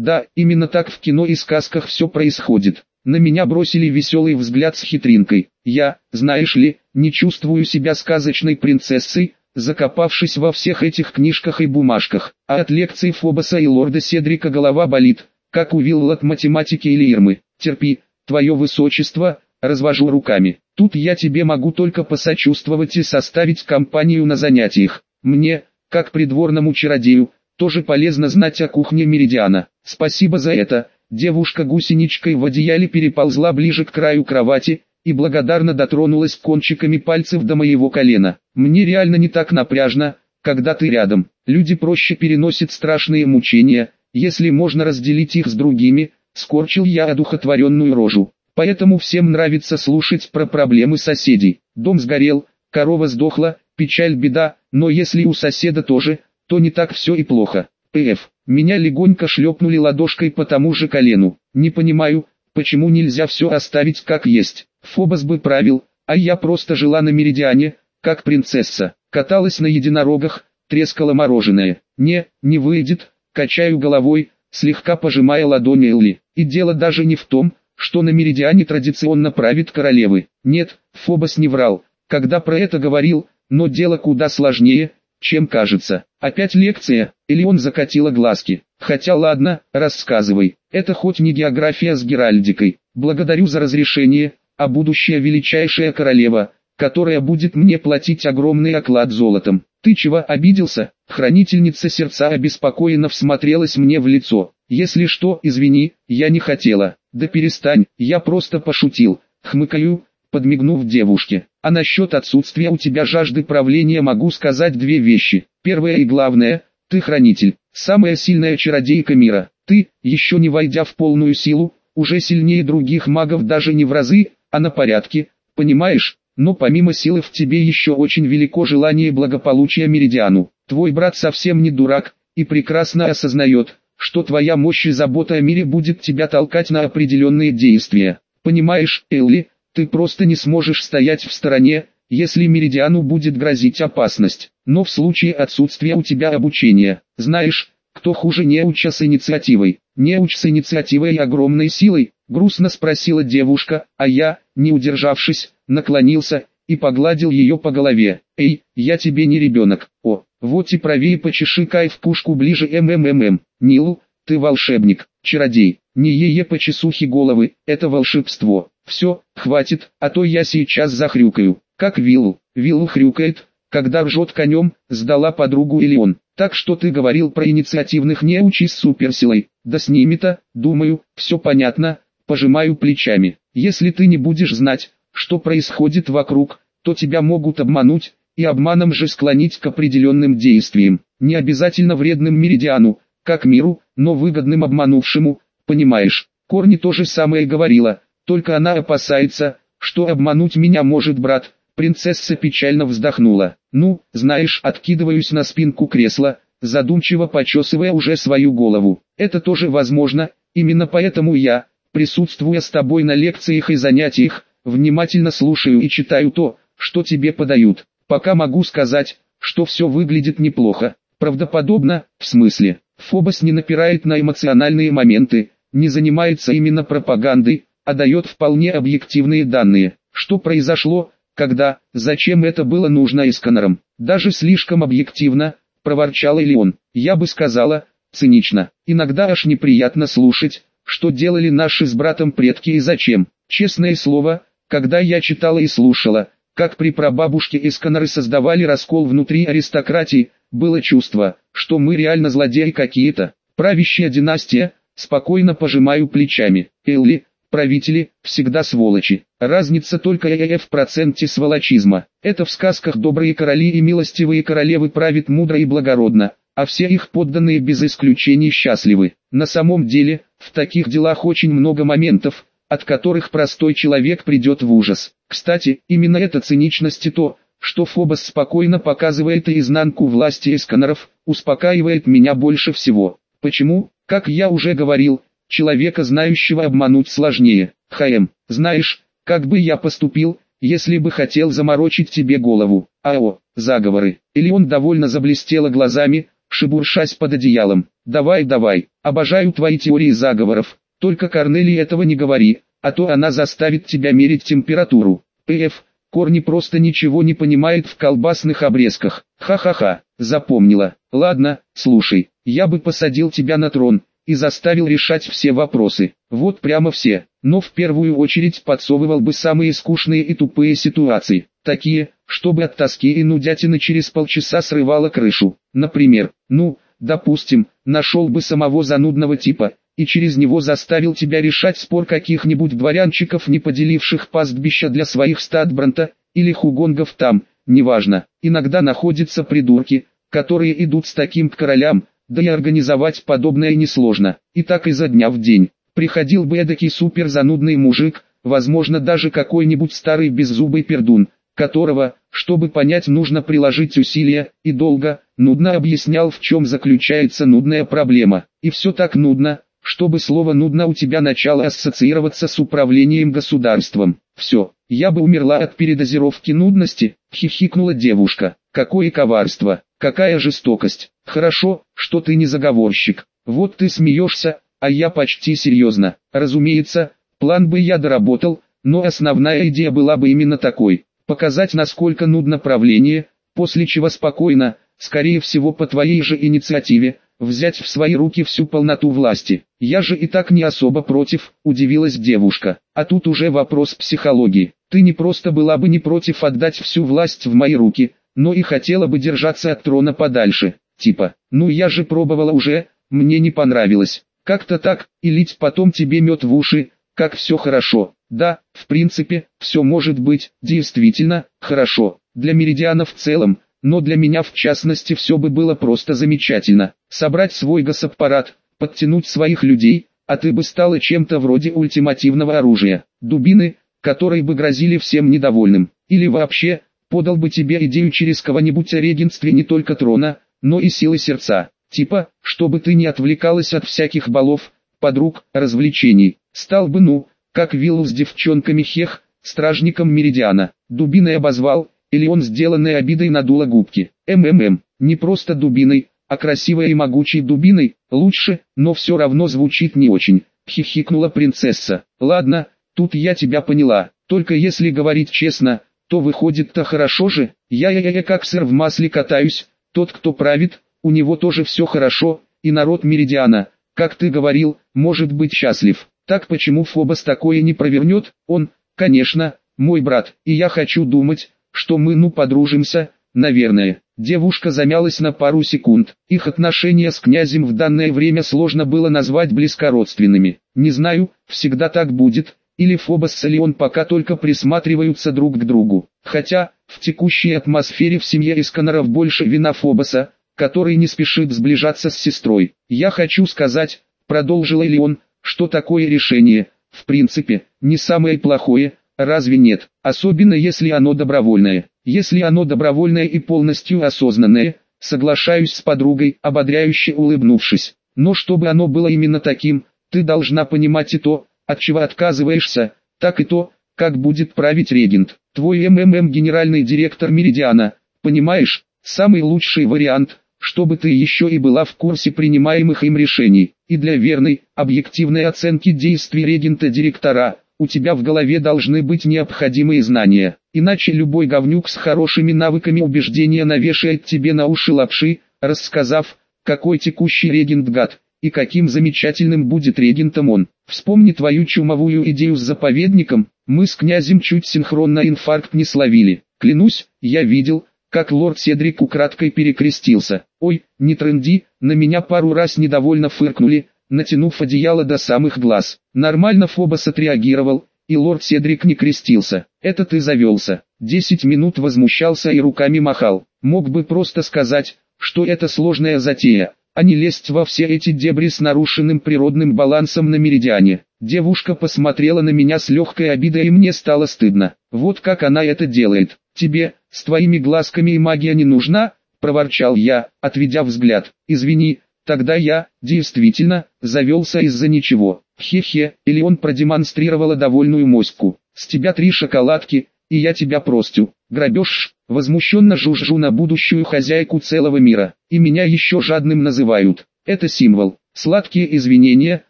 Да, именно так в кино и сказках все происходит. На меня бросили веселый взгляд с хитринкой. Я, знаешь ли, не чувствую себя сказочной принцессой, закопавшись во всех этих книжках и бумажках, а от лекций Фобоса и лорда Седрика голова болит, как у вилл от математики или Ирмы. Терпи, твое высочество, развожу руками. Тут я тебе могу только посочувствовать и составить компанию на занятиях. Мне, как придворному чародею, тоже полезно знать о кухне Меридиана. Спасибо за это. Девушка гусеничкой в одеяле переползла ближе к краю кровати, и благодарно дотронулась кончиками пальцев до моего колена. Мне реально не так напряжно, когда ты рядом. Люди проще переносят страшные мучения, если можно разделить их с другими, скорчил я одухотворенную рожу. Поэтому всем нравится слушать про проблемы соседей. Дом сгорел, корова сдохла, печаль беда, но если у соседа тоже, то не так все и плохо. П.Ф. Меня легонько шлепнули ладошкой по тому же колену. Не понимаю, почему нельзя все оставить как есть. Фобос бы правил, а я просто жила на Меридиане, как принцесса. Каталась на единорогах, трескала мороженое. Не, не выйдет, качаю головой, слегка пожимая ладони Элли. И дело даже не в том, что на Меридиане традиционно правит королевы. Нет, Фобос не врал, когда про это говорил, но дело куда сложнее, чем кажется. Опять лекция, или он закатила глазки. Хотя ладно, рассказывай, это хоть не география с Геральдикой. Благодарю за разрешение, а будущая величайшая королева, которая будет мне платить огромный оклад золотом. Ты чего обиделся? Хранительница сердца обеспокоенно всмотрелась мне в лицо. Если что, извини, я не хотела. Да перестань, я просто пошутил. Хмыкаю, подмигнув девушке. А насчет отсутствия у тебя жажды правления могу сказать две вещи. Первое и главное, ты хранитель, самая сильная чародейка мира. Ты, еще не войдя в полную силу, уже сильнее других магов даже не в разы, а на порядке, понимаешь? Но помимо силы в тебе еще очень велико желание благополучия Меридиану. Твой брат совсем не дурак, и прекрасно осознает, что твоя мощь и забота о мире будет тебя толкать на определенные действия. Понимаешь, Элли, ты просто не сможешь стоять в стороне, если Меридиану будет грозить опасность. Но в случае отсутствия у тебя обучения, знаешь, кто хуже неуча с инициативой? Неуч с инициативой и огромной силой, грустно спросила девушка, а я, не удержавшись, наклонился и погладил ее по голове. Эй, я тебе не ребенок. О, вот и правее почеши кайф пушку ближе МММ. Нил, ты волшебник, чародей. Не ее по чесухе головы, это волшебство. Все, хватит, а то я сейчас захрюкаю. Как Виллу. Виллу хрюкает, когда ржет конем, сдала подругу или он. Так что ты говорил про инициативных неучи с суперсилой. Да с ними-то, думаю, все понятно, пожимаю плечами. Если ты не будешь знать, что происходит вокруг, то тебя могут обмануть, и обманом же склонить к определенным действиям. Не обязательно вредным меридиану, как миру, но выгодным обманувшему, понимаешь. Корни то же самое говорила, только она опасается, что обмануть меня может брат, Принцесса печально вздохнула. «Ну, знаешь, откидываюсь на спинку кресла, задумчиво почесывая уже свою голову. Это тоже возможно, именно поэтому я, присутствуя с тобой на лекциях и занятиях, внимательно слушаю и читаю то, что тебе подают. Пока могу сказать, что все выглядит неплохо. Правдоподобно, в смысле, Фобос не напирает на эмоциональные моменты, не занимается именно пропагандой, а дает вполне объективные данные. Что произошло, когда, зачем это было нужно Исканерам. Даже слишком объективно, проворчал Элеон. Я бы сказала, цинично. Иногда аж неприятно слушать, что делали наши с братом предки и зачем. Честное слово, когда я читала и слушала, как при прабабушке Исканеры создавали раскол внутри аристократии, было чувство, что мы реально злодеи какие-то. Правящая династия, спокойно пожимаю плечами. Элли, правители, всегда сволочи. Разница только в проценте сволочизма. Это в сказках добрые короли и милостивые королевы правят мудро и благородно, а все их подданные без исключения счастливы. На самом деле, в таких делах очень много моментов, от которых простой человек придет в ужас. Кстати, именно эта циничность и то, что Фобос спокойно показывает изнанку власти эсканеров, успокаивает меня больше всего. Почему? Как я уже говорил, Человека знающего обмануть сложнее. ХМ, знаешь, как бы я поступил, если бы хотел заморочить тебе голову. АО, заговоры. Или он довольно заблестела глазами, шебуршась под одеялом. «Давай, давай, обожаю твои теории заговоров, только Корнелии этого не говори, а то она заставит тебя мерить температуру. П.Ф. Корни просто ничего не понимает в колбасных обрезках. Ха-ха-ха, запомнила. Ладно, слушай, я бы посадил тебя на трон и заставил решать все вопросы. Вот прямо все. Но в первую очередь подсовывал бы самые скучные и тупые ситуации. Такие, чтобы от тоски и нудятины через полчаса срывало крышу. Например, ну, допустим, нашел бы самого занудного типа, и через него заставил тебя решать спор каких-нибудь дворянчиков, не поделивших пастбища для своих стад Бранта, или хугонгов там, неважно. Иногда находятся придурки, которые идут с таким к королям, да и организовать подобное несложно. И так изо дня в день. Приходил бы эдакий супер занудный мужик, возможно даже какой-нибудь старый беззубый пердун, которого, чтобы понять нужно приложить усилия, и долго, нудно объяснял в чем заключается нудная проблема. И все так нудно, чтобы слово «нудно» у тебя начало ассоциироваться с управлением государством. Все, я бы умерла от передозировки нудности, хихикнула девушка. Какое коварство, какая жестокость. Хорошо, что ты не заговорщик. Вот ты смеешься, а я почти серьезно. Разумеется, план бы я доработал, но основная идея была бы именно такой. Показать насколько нудно правление, после чего спокойно, скорее всего по твоей же инициативе, взять в свои руки всю полноту власти. Я же и так не особо против, удивилась девушка. А тут уже вопрос психологии. Ты не просто была бы не против отдать всю власть в мои руки, но и хотела бы держаться от трона подальше. Типа, ну я же пробовала уже, мне не понравилось. Как-то так, и лить потом тебе мед в уши, как все хорошо. Да, в принципе, все может быть, действительно, хорошо. Для Меридиана в целом, но для меня в частности все бы было просто замечательно. Собрать свой госаппарат, подтянуть своих людей, а ты бы стала чем-то вроде ультимативного оружия, дубины, которые бы грозили всем недовольным. Или вообще, подал бы тебе идею через кого-нибудь о регенстве не только трона, но и силы сердца. Типа, чтобы ты не отвлекалась от всяких балов, подруг, развлечений. Стал бы ну, как Виллу с девчонками Хех, стражником Меридиана. Дубиной обозвал, или он сделанной обидой надула губки. МММ, не просто дубиной, а красивой и могучей дубиной, лучше, но все равно звучит не очень, хихикнула принцесса. Ладно, тут я тебя поняла, только если говорить честно, то выходит-то хорошо же, я-я-я как сыр в масле катаюсь, тот кто правит, у него тоже все хорошо, и народ Меридиана, как ты говорил, может быть счастлив. Так почему Фобос такое не провернет? Он, конечно, мой брат, и я хочу думать, что мы ну подружимся, наверное. Девушка замялась на пару секунд. Их отношения с князем в данное время сложно было назвать близкородственными. Не знаю, всегда так будет, или Фобос с Элеон пока только присматриваются друг к другу. Хотя, в текущей атмосфере в семье Исконоров больше вина Фобоса, который не спешит сближаться с сестрой. Я хочу сказать, продолжила Элеон, что такое решение, в принципе, не самое плохое, Разве нет? Особенно если оно добровольное. Если оно добровольное и полностью осознанное, соглашаюсь с подругой, ободряюще улыбнувшись. Но чтобы оно было именно таким, ты должна понимать и то, от чего отказываешься, так и то, как будет править регент. Твой МММ генеральный директор Меридиана, понимаешь, самый лучший вариант, чтобы ты еще и была в курсе принимаемых им решений, и для верной, объективной оценки действий регента-директора, у тебя в голове должны быть необходимые знания, иначе любой говнюк с хорошими навыками убеждения навешает тебе на уши лапши, рассказав, какой текущий регент гад, и каким замечательным будет регентом он. Вспомни твою чумовую идею с заповедником, мы с князем чуть синхронно инфаркт не словили. Клянусь, я видел, как лорд Седрик украдкой перекрестился. Ой, не тренди, на меня пару раз недовольно фыркнули, натянув одеяло до самых глаз. Нормально Фобос отреагировал, и лорд Седрик не крестился. Это ты завелся. Десять минут возмущался и руками махал. Мог бы просто сказать, что это сложная затея, а не лезть во все эти дебри с нарушенным природным балансом на меридиане. Девушка посмотрела на меня с легкой обидой и мне стало стыдно. Вот как она это делает. Тебе, с твоими глазками и магия не нужна? Проворчал я, отведя взгляд. Извини, Тогда я, действительно, завелся из-за ничего. Хе-хе, или он продемонстрировала довольную моську. С тебя три шоколадки, и я тебя простю. Грабеж, Возмущенно жужжу на будущую хозяйку целого мира, и меня еще жадным называют. Это символ. Сладкие извинения,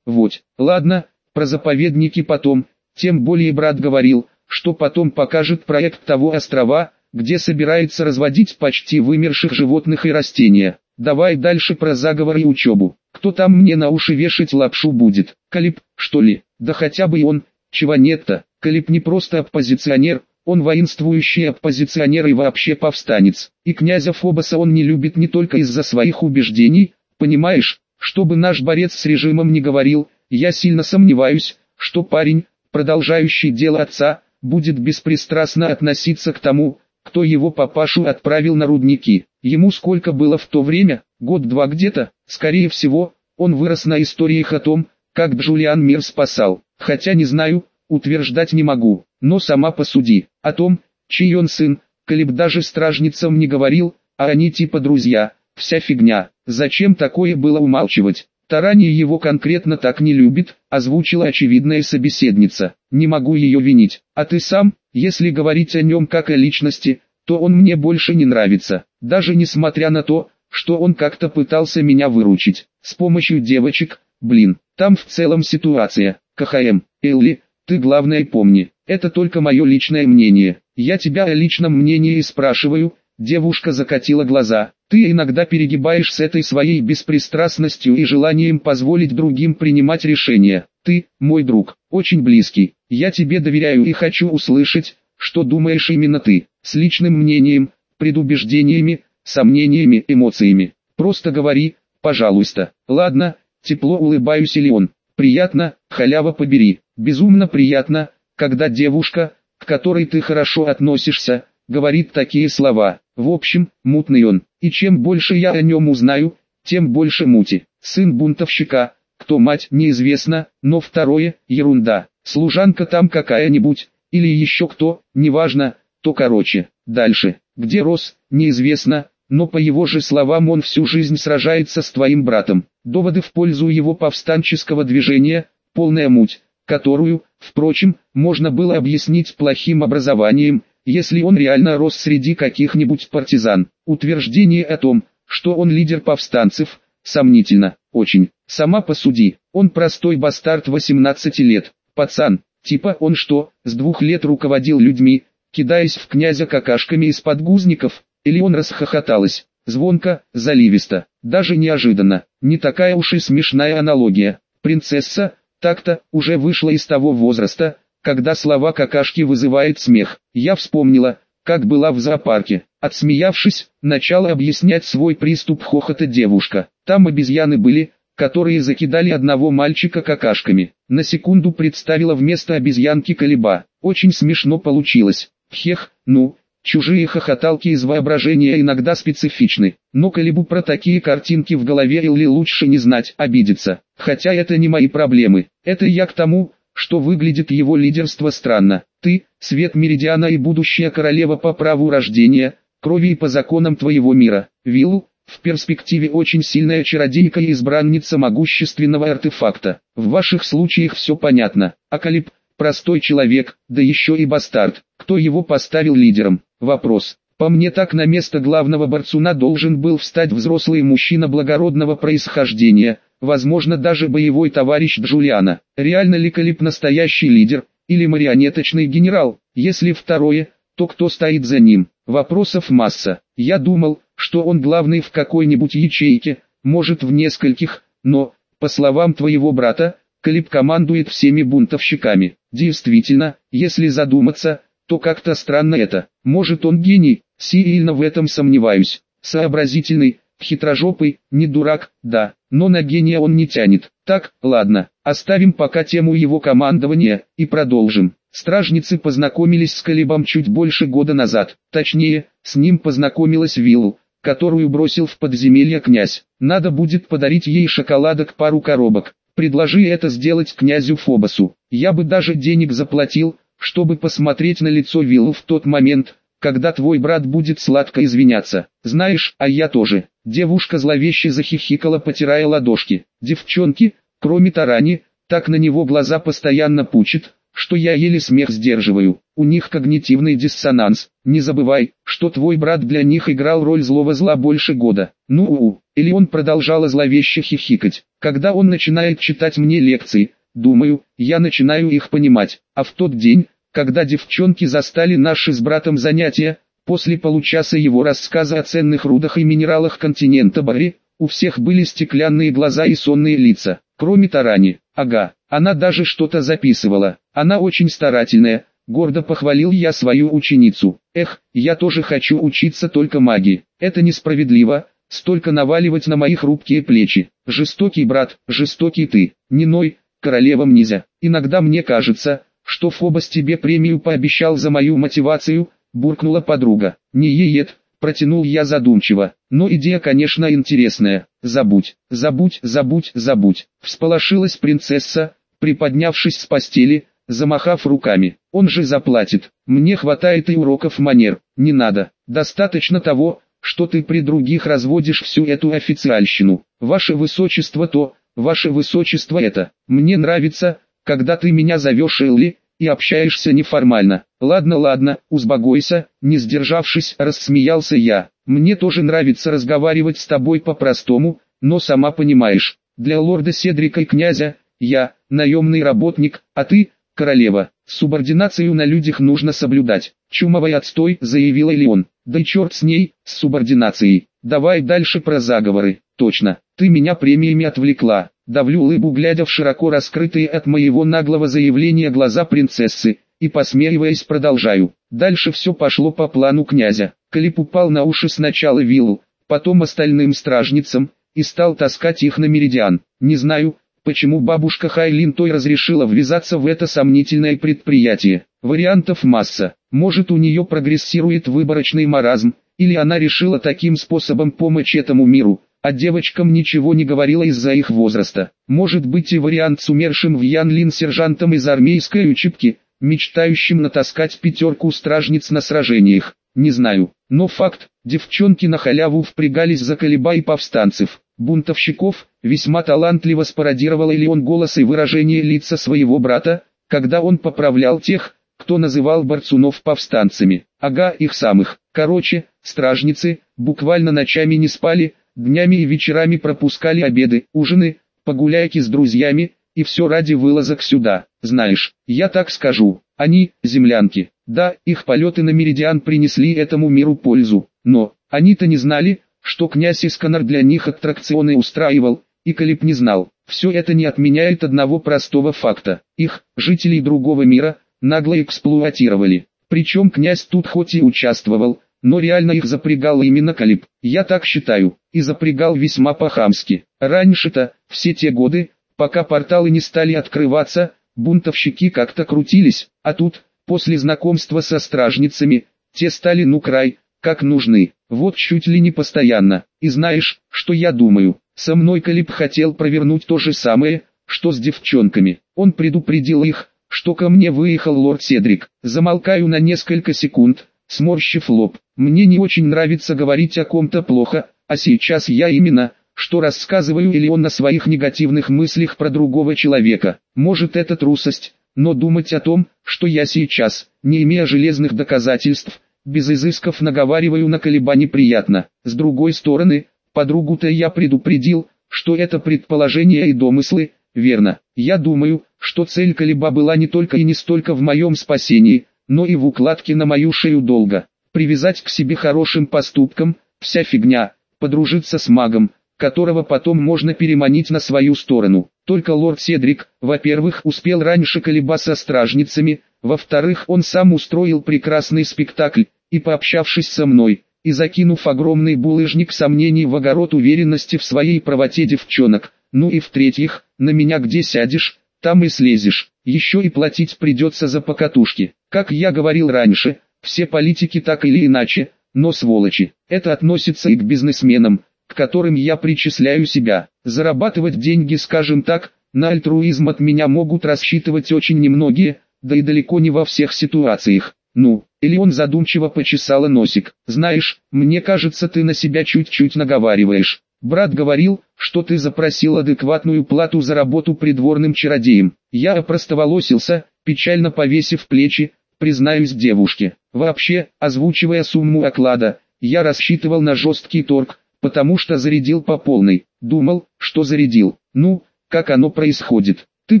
вот. Ладно, про заповедники потом, тем более брат говорил, что потом покажет проект того острова, где собирается разводить почти вымерших животных и растения. Давай дальше про заговор и учебу. Кто там мне на уши вешать лапшу будет? Калип, что ли? Да хотя бы он. Чего нет-то? Калип не просто оппозиционер, он воинствующий оппозиционер и вообще повстанец. И князя Фобоса он не любит не только из-за своих убеждений, понимаешь, чтобы наш борец с режимом не говорил, я сильно сомневаюсь, что парень, продолжающий дело отца, будет беспристрастно относиться к тому, кто его папашу отправил на рудники. Ему сколько было в то время, год-два где-то, скорее всего, он вырос на историях о том, как Джулиан мир спасал. Хотя не знаю, утверждать не могу, но сама посуди. О том, чей он сын, Калиб даже стражницам не говорил, а они типа друзья, вся фигня. Зачем такое было умалчивать? Тарани его конкретно так не любит, озвучила очевидная собеседница. Не могу ее винить. А ты сам, если говорить о нем как о личности, то он мне больше не нравится. Даже несмотря на то, что он как-то пытался меня выручить. С помощью девочек, блин, там в целом ситуация. КХМ, Элли, ты главное помни, это только мое личное мнение. Я тебя о личном мнении спрашиваю, девушка закатила глаза. Ты иногда перегибаешь с этой своей беспристрастностью и желанием позволить другим принимать решения. Ты, мой друг, очень близкий. Я тебе доверяю и хочу услышать, что думаешь именно ты, с личным мнением, предубеждениями, сомнениями, эмоциями. Просто говори, пожалуйста. Ладно, тепло улыбаюсь или он. Приятно, халява побери. Безумно приятно, когда девушка, к которой ты хорошо относишься, говорит такие слова. В общем, мутный он. И чем больше я о нем узнаю, тем больше мути. Сын бунтовщика, кто мать неизвестно, но второе – ерунда. Служанка там какая-нибудь, или еще кто, неважно, то короче. Дальше, где рос, неизвестно, но по его же словам он всю жизнь сражается с твоим братом. Доводы в пользу его повстанческого движения, полная муть, которую, впрочем, можно было объяснить плохим образованием, если он реально рос среди каких-нибудь партизан. Утверждение о том, что он лидер повстанцев, сомнительно, очень. Сама посуди, он простой бастард 18 лет, пацан, типа он что, с двух лет руководил людьми, кидаясь в князя какашками из подгузников, или он расхохоталась, звонко, заливисто, даже неожиданно, не такая уж и смешная аналогия. Принцесса, так-то, уже вышла из того возраста, когда слова какашки вызывает смех. Я вспомнила, как была в зоопарке. Отсмеявшись, начала объяснять свой приступ хохота девушка. Там обезьяны были, которые закидали одного мальчика какашками. На секунду представила вместо обезьянки колеба. Очень смешно получилось. Хех, ну, чужие хохоталки из воображения иногда специфичны. Но колебу про такие картинки в голове или лучше не знать, обидеться. Хотя это не мои проблемы. Это я к тому, что выглядит его лидерство странно. Ты, свет Меридиана и будущая королева по праву рождения, крови и по законам твоего мира. Вилл, в перспективе очень сильная чародейка и избранница могущественного артефакта. В ваших случаях все понятно. А Калиб, простой человек, да еще и бастард. Кто его поставил лидером? Вопрос. По мне так на место главного борцуна должен был встать взрослый мужчина благородного происхождения, возможно даже боевой товарищ Джулиана. Реально ли Калип настоящий лидер, или марионеточный генерал? Если второе, то кто стоит за ним? Вопросов масса. Я думал, что он главный в какой-нибудь ячейке, может в нескольких, но, по словам твоего брата, Калип командует всеми бунтовщиками. Действительно, если задуматься, то как-то странно это. Может он гений, сильно в этом сомневаюсь. Сообразительный, хитрожопый, не дурак, да, но на гения он не тянет. Так, ладно, оставим пока тему его командования, и продолжим. Стражницы познакомились с Калибом чуть больше года назад, точнее, с ним познакомилась Виллу, которую бросил в подземелье князь. Надо будет подарить ей шоколадок пару коробок. Предложи это сделать князю Фобосу. Я бы даже денег заплатил, чтобы посмотреть на лицо Виллу в тот момент, когда твой брат будет сладко извиняться. Знаешь, а я тоже. Девушка зловеще захихикала, потирая ладошки. Девчонки, кроме Тарани, так на него глаза постоянно пучат, что я еле смех сдерживаю. У них когнитивный диссонанс. Не забывай, что твой брат для них играл роль злого зла больше года. Ну у, или он продолжала зловеще хихикать. Когда он начинает читать мне лекции, думаю, я начинаю их понимать. А в тот день, когда девчонки застали наши с братом занятия, после получаса его рассказа о ценных рудах и минералах континента Бари, у всех были стеклянные глаза и сонные лица, кроме Тарани. Ага, она даже что-то записывала. Она очень старательная, Гордо похвалил я свою ученицу. Эх, я тоже хочу учиться только магии. Это несправедливо, столько наваливать на мои хрупкие плечи. Жестокий брат, жестокий ты. Не ной, королевам нельзя. Иногда мне кажется, что Фобос тебе премию пообещал за мою мотивацию, буркнула подруга. Не еет, протянул я задумчиво. Но идея, конечно, интересная. Забудь, забудь, забудь, забудь. Всполошилась принцесса, приподнявшись с постели, замахав руками. Он же заплатит. Мне хватает и уроков манер. Не надо. Достаточно того, что ты при других разводишь всю эту официальщину. Ваше высочество то, ваше высочество это. Мне нравится, когда ты меня зовешь Элли, и общаешься неформально. Ладно, ладно, узбогойся, не сдержавшись, рассмеялся я. Мне тоже нравится разговаривать с тобой по-простому, но сама понимаешь, для лорда Седрика и князя, я, наемный работник, а ты, королева. Субординацию на людях нужно соблюдать. Чумовый отстой, заявила Леон. Да и черт с ней, с субординацией. Давай дальше про заговоры. Точно, ты меня премиями отвлекла. Давлю лыбу, глядя в широко раскрытые от моего наглого заявления глаза принцессы, и посмеиваясь продолжаю. Дальше все пошло по плану князя. Калип упал на уши сначала виллу, потом остальным стражницам, и стал таскать их на меридиан. Не знаю, почему бабушка Хайлин той разрешила ввязаться в это сомнительное предприятие. Вариантов масса. Может у нее прогрессирует выборочный маразм, или она решила таким способом помочь этому миру, а девочкам ничего не говорила из-за их возраста. Может быть и вариант с умершим в Янлин сержантом из армейской учебки, мечтающим натаскать пятерку стражниц на сражениях. Не знаю, но факт, девчонки на халяву впрягались за колеба и повстанцев бунтовщиков, весьма талантливо спародировал или он голос и выражение лица своего брата, когда он поправлял тех, кто называл борцунов повстанцами. Ага, их самых. Короче, стражницы, буквально ночами не спали, днями и вечерами пропускали обеды, ужины, погуляйки с друзьями, и все ради вылазок сюда. Знаешь, я так скажу, они, землянки, да, их полеты на Меридиан принесли этому миру пользу, но, они-то не знали, что князь Исканар для них аттракционы устраивал, и Калип не знал. Все это не отменяет одного простого факта. Их, жителей другого мира, нагло эксплуатировали. Причем князь тут хоть и участвовал, но реально их запрягал именно Калип. Я так считаю, и запрягал весьма по-хамски. Раньше-то, все те годы, пока порталы не стали открываться, бунтовщики как-то крутились, а тут, после знакомства со стражницами, те стали ну край, как нужны. Вот чуть ли не постоянно. И знаешь, что я думаю? Со мной Калиб хотел провернуть то же самое, что с девчонками. Он предупредил их, что ко мне выехал лорд Седрик. Замолкаю на несколько секунд, сморщив лоб. Мне не очень нравится говорить о ком-то плохо, а сейчас я именно, что рассказываю или он на своих негативных мыслях про другого человека. Может это трусость, но думать о том, что я сейчас, не имея железных доказательств, без изысков наговариваю на колеба неприятно. С другой стороны, подругу-то я предупредил, что это предположения и домыслы, верно. Я думаю, что цель колеба была не только и не столько в моем спасении, но и в укладке на мою шею долго. Привязать к себе хорошим поступкам, вся фигня, подружиться с магом, которого потом можно переманить на свою сторону. Только лорд Седрик, во-первых, успел раньше колеба со стражницами, во-вторых, он сам устроил прекрасный спектакль, и пообщавшись со мной, и закинув огромный булыжник сомнений в огород уверенности в своей правоте девчонок, ну и в-третьих, на меня где сядешь, там и слезешь, еще и платить придется за покатушки. Как я говорил раньше, все политики так или иначе, но сволочи. Это относится и к бизнесменам, к которым я причисляю себя. Зарабатывать деньги, скажем так, на альтруизм от меня могут рассчитывать очень немногие, да и далеко не во всех ситуациях. Ну, или он задумчиво почесала носик. Знаешь, мне кажется ты на себя чуть-чуть наговариваешь. Брат говорил, что ты запросил адекватную плату за работу придворным чародеем. Я опростоволосился, печально повесив плечи, признаюсь девушке. Вообще, озвучивая сумму оклада, я рассчитывал на жесткий торг, потому что зарядил по полной. Думал, что зарядил. Ну, как оно происходит. Ты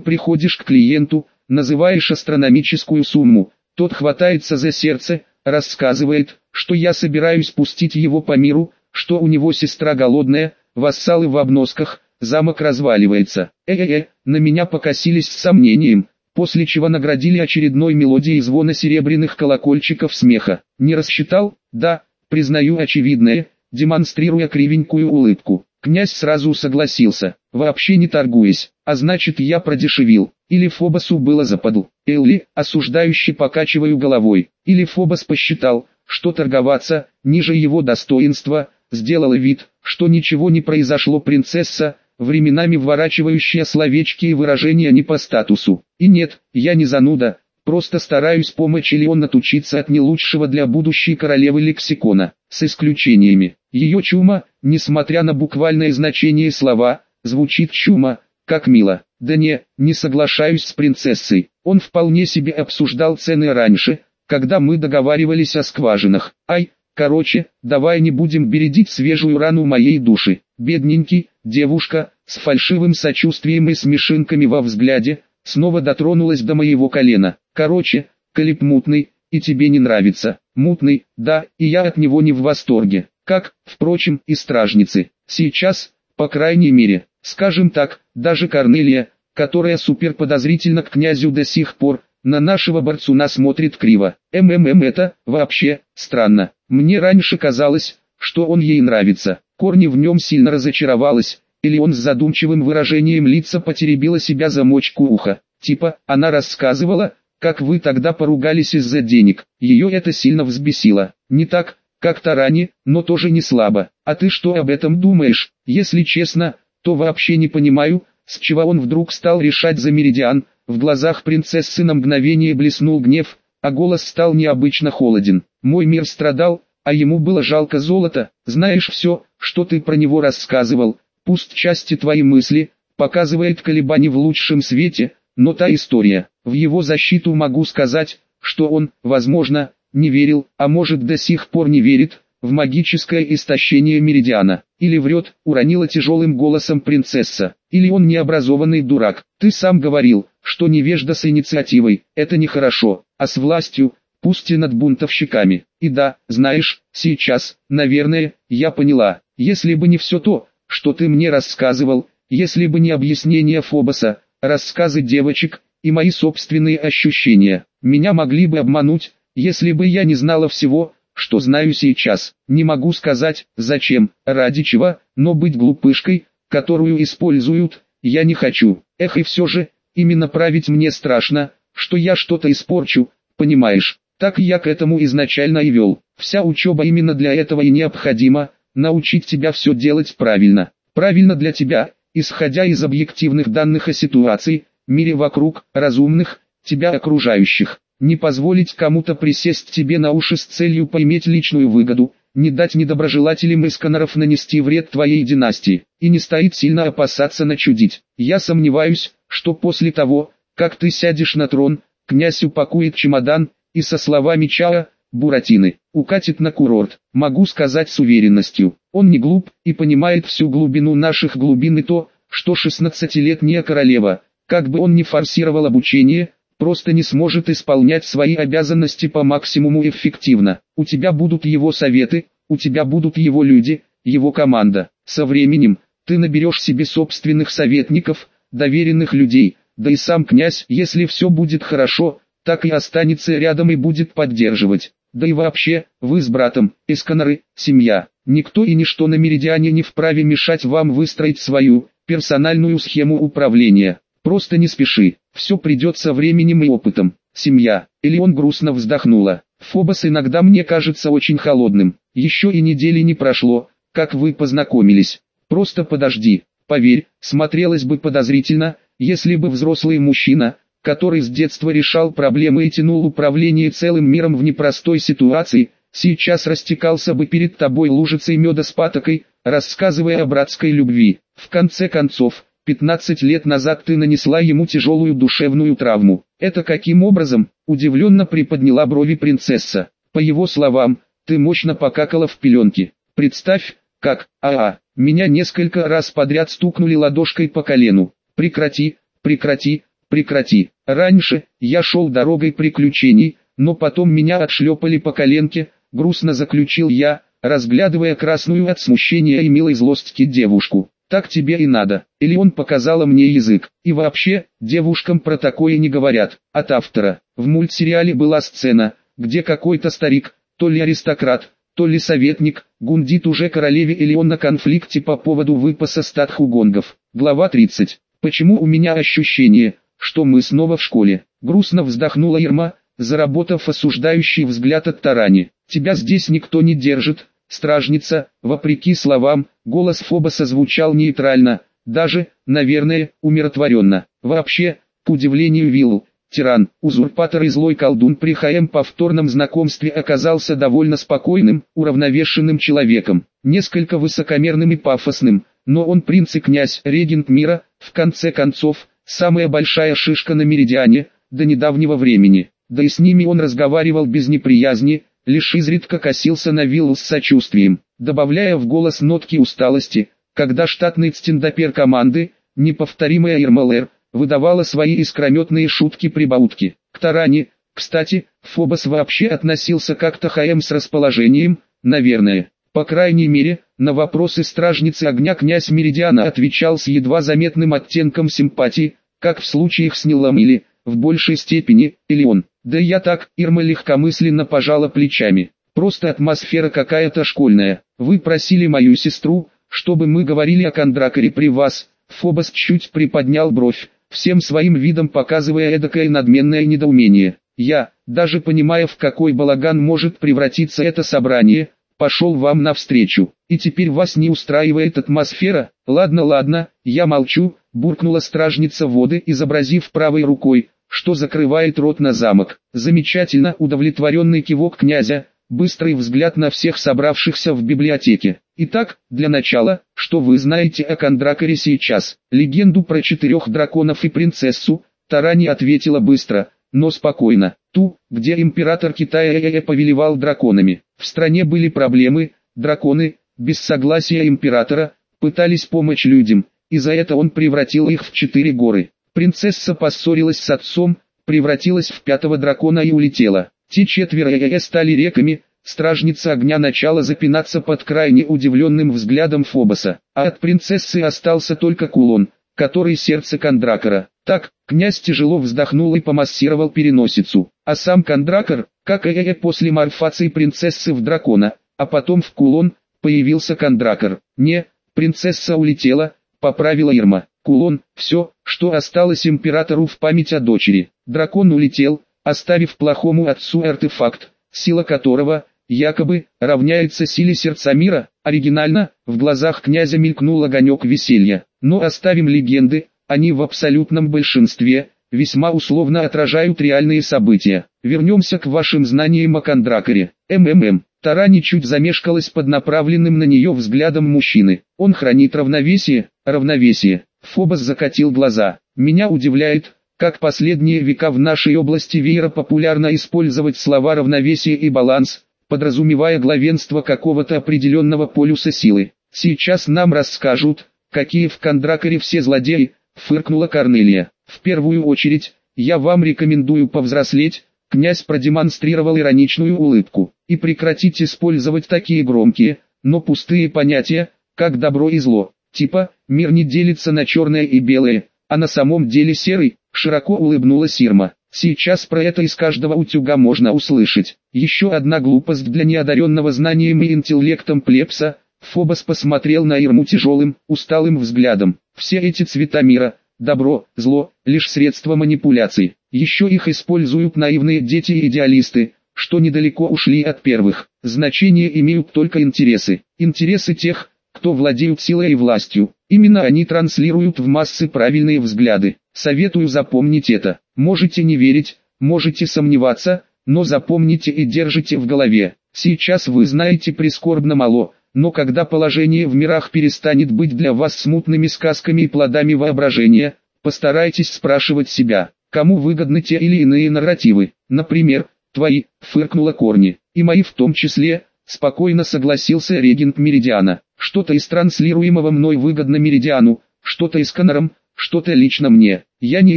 приходишь к клиенту, называешь астрономическую сумму, тот хватается за сердце, рассказывает, что я собираюсь пустить его по миру, что у него сестра голодная, вассалы в обносках, замок разваливается. Э-э-э, на меня покосились с сомнением, после чего наградили очередной мелодией звона серебряных колокольчиков смеха. Не рассчитал? Да, признаю очевидное, демонстрируя кривенькую улыбку. Князь сразу согласился, вообще не торгуясь, а значит я продешевил, или Фобосу было западу. Элли, осуждающий покачиваю головой, или Фобос посчитал, что торговаться, ниже его достоинства, сделала вид, что ничего не произошло принцесса, временами вворачивающая словечки и выражения не по статусу. И нет, я не зануда, просто стараюсь помочь Элеон отучиться от не лучшего для будущей королевы лексикона, с исключениями. Ее чума, несмотря на буквальное значение слова, звучит чума, как мило. Да не, не соглашаюсь с принцессой. Он вполне себе обсуждал цены раньше, когда мы договаривались о скважинах. Ай, короче, давай не будем бередить свежую рану моей души. Бедненький, девушка, с фальшивым сочувствием и смешинками во взгляде, снова дотронулась до моего колена. Короче, Калип мутный, и тебе не нравится. Мутный, да, и я от него не в восторге. Как, впрочем, и стражницы. Сейчас, по крайней мере, скажем так, даже Корнелия, которая суперподозрительна к князю до сих пор, на нашего борцуна смотрит криво. МММ это, вообще, странно. Мне раньше казалось, что он ей нравится. Корни в нем сильно разочаровалась, или он с задумчивым выражением лица потеребила себя за мочку уха. Типа, она рассказывала, как вы тогда поругались из-за денег. Ее это сильно взбесило. Не так, как Тарани, но тоже не слабо. А ты что об этом думаешь? Если честно, то вообще не понимаю, с чего он вдруг стал решать за Меридиан. В глазах принцессы на мгновение блеснул гнев, а голос стал необычно холоден. Мой мир страдал, а ему было жалко золота. Знаешь все, что ты про него рассказывал, пусть части твои мысли, показывает колебания в лучшем свете, но та история. В его защиту могу сказать, что он, возможно, не верил, а может до сих пор не верит, в магическое истощение Меридиана. Или врет, уронила тяжелым голосом принцесса. Или он необразованный дурак. Ты сам говорил, что невежда с инициативой, это нехорошо, а с властью, пусть и над бунтовщиками. И да, знаешь, сейчас, наверное, я поняла, если бы не все то, что ты мне рассказывал, если бы не объяснение Фобоса, рассказы девочек, и мои собственные ощущения, меня могли бы обмануть, если бы я не знала всего, что знаю сейчас, не могу сказать, зачем, ради чего, но быть глупышкой, которую используют, я не хочу. Эх и все же, именно править мне страшно, что я что-то испорчу, понимаешь. Так я к этому изначально и вел. Вся учеба именно для этого и необходима, научить тебя все делать правильно. Правильно для тебя, исходя из объективных данных о ситуации, мире вокруг, разумных, тебя окружающих не позволить кому-то присесть тебе на уши с целью поиметь личную выгоду, не дать недоброжелателям Исконоров нанести вред твоей династии, и не стоит сильно опасаться начудить. Я сомневаюсь, что после того, как ты сядешь на трон, князь упакует чемодан, и со словами Чао, Буратины, укатит на курорт. Могу сказать с уверенностью, он не глуп, и понимает всю глубину наших глубин и то, что 16-летняя королева, как бы он ни форсировал обучение, просто не сможет исполнять свои обязанности по максимуму эффективно. У тебя будут его советы, у тебя будут его люди, его команда. Со временем, ты наберешь себе собственных советников, доверенных людей, да и сам князь, если все будет хорошо, так и останется рядом и будет поддерживать. Да и вообще, вы с братом, эсканеры, семья. Никто и ничто на Меридиане не вправе мешать вам выстроить свою, персональную схему управления. Просто не спеши, все придет со временем и опытом. Семья. Элеон грустно вздохнула. Фобос иногда мне кажется очень холодным. Еще и недели не прошло, как вы познакомились. Просто подожди. Поверь, смотрелось бы подозрительно, если бы взрослый мужчина, который с детства решал проблемы и тянул управление целым миром в непростой ситуации, сейчас растекался бы перед тобой лужицей меда с патокой, рассказывая о братской любви. В конце концов, 15 лет назад ты нанесла ему тяжелую душевную травму. Это каким образом? Удивленно приподняла брови принцесса. По его словам, ты мощно покакала в пеленке. Представь, как, а, -а меня несколько раз подряд стукнули ладошкой по колену. Прекрати, прекрати, прекрати. Раньше, я шел дорогой приключений, но потом меня отшлепали по коленке, грустно заключил я, разглядывая красную от смущения и милой злостки девушку. Так тебе и надо. Или он показала мне язык. И вообще, девушкам про такое не говорят. От автора. В мультсериале была сцена, где какой-то старик, то ли аристократ, то ли советник, гундит уже королеве или он на конфликте по поводу выпаса статхугонгов. Глава 30. Почему у меня ощущение, что мы снова в школе? Грустно вздохнула Ирма, заработав осуждающий взгляд от Тарани. Тебя здесь никто не держит, стражница, вопреки словам, голос Фобоса звучал нейтрально, даже, наверное, умиротворенно. Вообще, к удивлению Виллу, тиран, узурпатор и злой колдун при Хаем повторном знакомстве оказался довольно спокойным, уравновешенным человеком, несколько высокомерным и пафосным, но он принц и князь, регент мира, в конце концов, самая большая шишка на Меридиане, до недавнего времени, да и с ними он разговаривал без неприязни, лишь изредка косился на виллу с сочувствием, добавляя в голос нотки усталости, когда штатный стендапер команды, неповторимая Ирмалер, выдавала свои искрометные шутки-прибаутки. К Таране, кстати, Фобос вообще относился как-то хаем с расположением, наверное. По крайней мере, на вопросы стражницы огня князь Меридиана отвечал с едва заметным оттенком симпатии, как в случаях с Нилом или, в большей степени, или он. Да я так, Ирма легкомысленно пожала плечами. Просто атмосфера какая-то школьная. Вы просили мою сестру, чтобы мы говорили о Кондракаре при вас. Фобос чуть приподнял бровь, всем своим видом показывая эдакое надменное недоумение. Я, даже понимая в какой балаган может превратиться это собрание, пошел вам навстречу, и теперь вас не устраивает атмосфера? Ладно, ладно, я молчу, буркнула стражница воды, изобразив правой рукой, что закрывает рот на замок. Замечательно удовлетворенный кивок князя, быстрый взгляд на всех собравшихся в библиотеке. Итак, для начала, что вы знаете о Кондракаре сейчас? Легенду про четырех драконов и принцессу, Тарани ответила быстро, но спокойно. Ту, где император Китая повелевал драконами. В стране были проблемы, драконы, без согласия императора, пытались помочь людям, и за это он превратил их в четыре горы. Принцесса поссорилась с отцом, превратилась в пятого дракона и улетела. Те четверо э стали реками, стражница огня начала запинаться под крайне удивленным взглядом Фобоса, а от принцессы остался только кулон, который сердце Кондракора. Так, князь тяжело вздохнул и помассировал переносицу, а сам Кондракор, как и после морфации принцессы в дракона, а потом в кулон, появился Кондракор. Не, принцесса улетела, поправила Ирма. Кулон, все, что осталось императору в память о дочери. Дракон улетел, оставив плохому отцу артефакт, сила которого, якобы, равняется силе сердца мира. Оригинально, в глазах князя мелькнул огонек веселья. Но оставим легенды, они в абсолютном большинстве, весьма условно отражают реальные события. Вернемся к вашим знаниям о Кондракаре. МММ. Тарани чуть замешкалась под направленным на нее взглядом мужчины. Он хранит равновесие, равновесие. Фобос закатил глаза. Меня удивляет, как последние века в нашей области веера популярно использовать слова равновесие и баланс, подразумевая главенство какого-то определенного полюса силы. Сейчас нам расскажут, какие в Кондракаре все злодеи, фыркнула Корнелия. В первую очередь, я вам рекомендую повзрослеть, князь продемонстрировал ироничную улыбку, и прекратить использовать такие громкие, но пустые понятия, как добро и зло. Типа, мир не делится на черное и белое, а на самом деле серый, широко улыбнулась Ирма. Сейчас про это из каждого утюга можно услышать. Еще одна глупость для неодаренного знанием и интеллектом плебса. Фобос посмотрел на Ирму тяжелым, усталым взглядом. Все эти цвета мира, добро, зло, лишь средства манипуляций. Еще их используют наивные дети и идеалисты, что недалеко ушли от первых. Значение имеют только интересы. Интересы тех, кто владеют силой и властью. Именно они транслируют в массы правильные взгляды. Советую запомнить это. Можете не верить, можете сомневаться, но запомните и держите в голове. Сейчас вы знаете прискорбно мало, но когда положение в мирах перестанет быть для вас смутными сказками и плодами воображения, постарайтесь спрашивать себя, кому выгодны те или иные нарративы, например, твои, фыркнула Корни, и мои в том числе, спокойно согласился регент Меридиана, что-то из транслируемого мной выгодно Меридиану, что-то из Конором, что-то лично мне, я не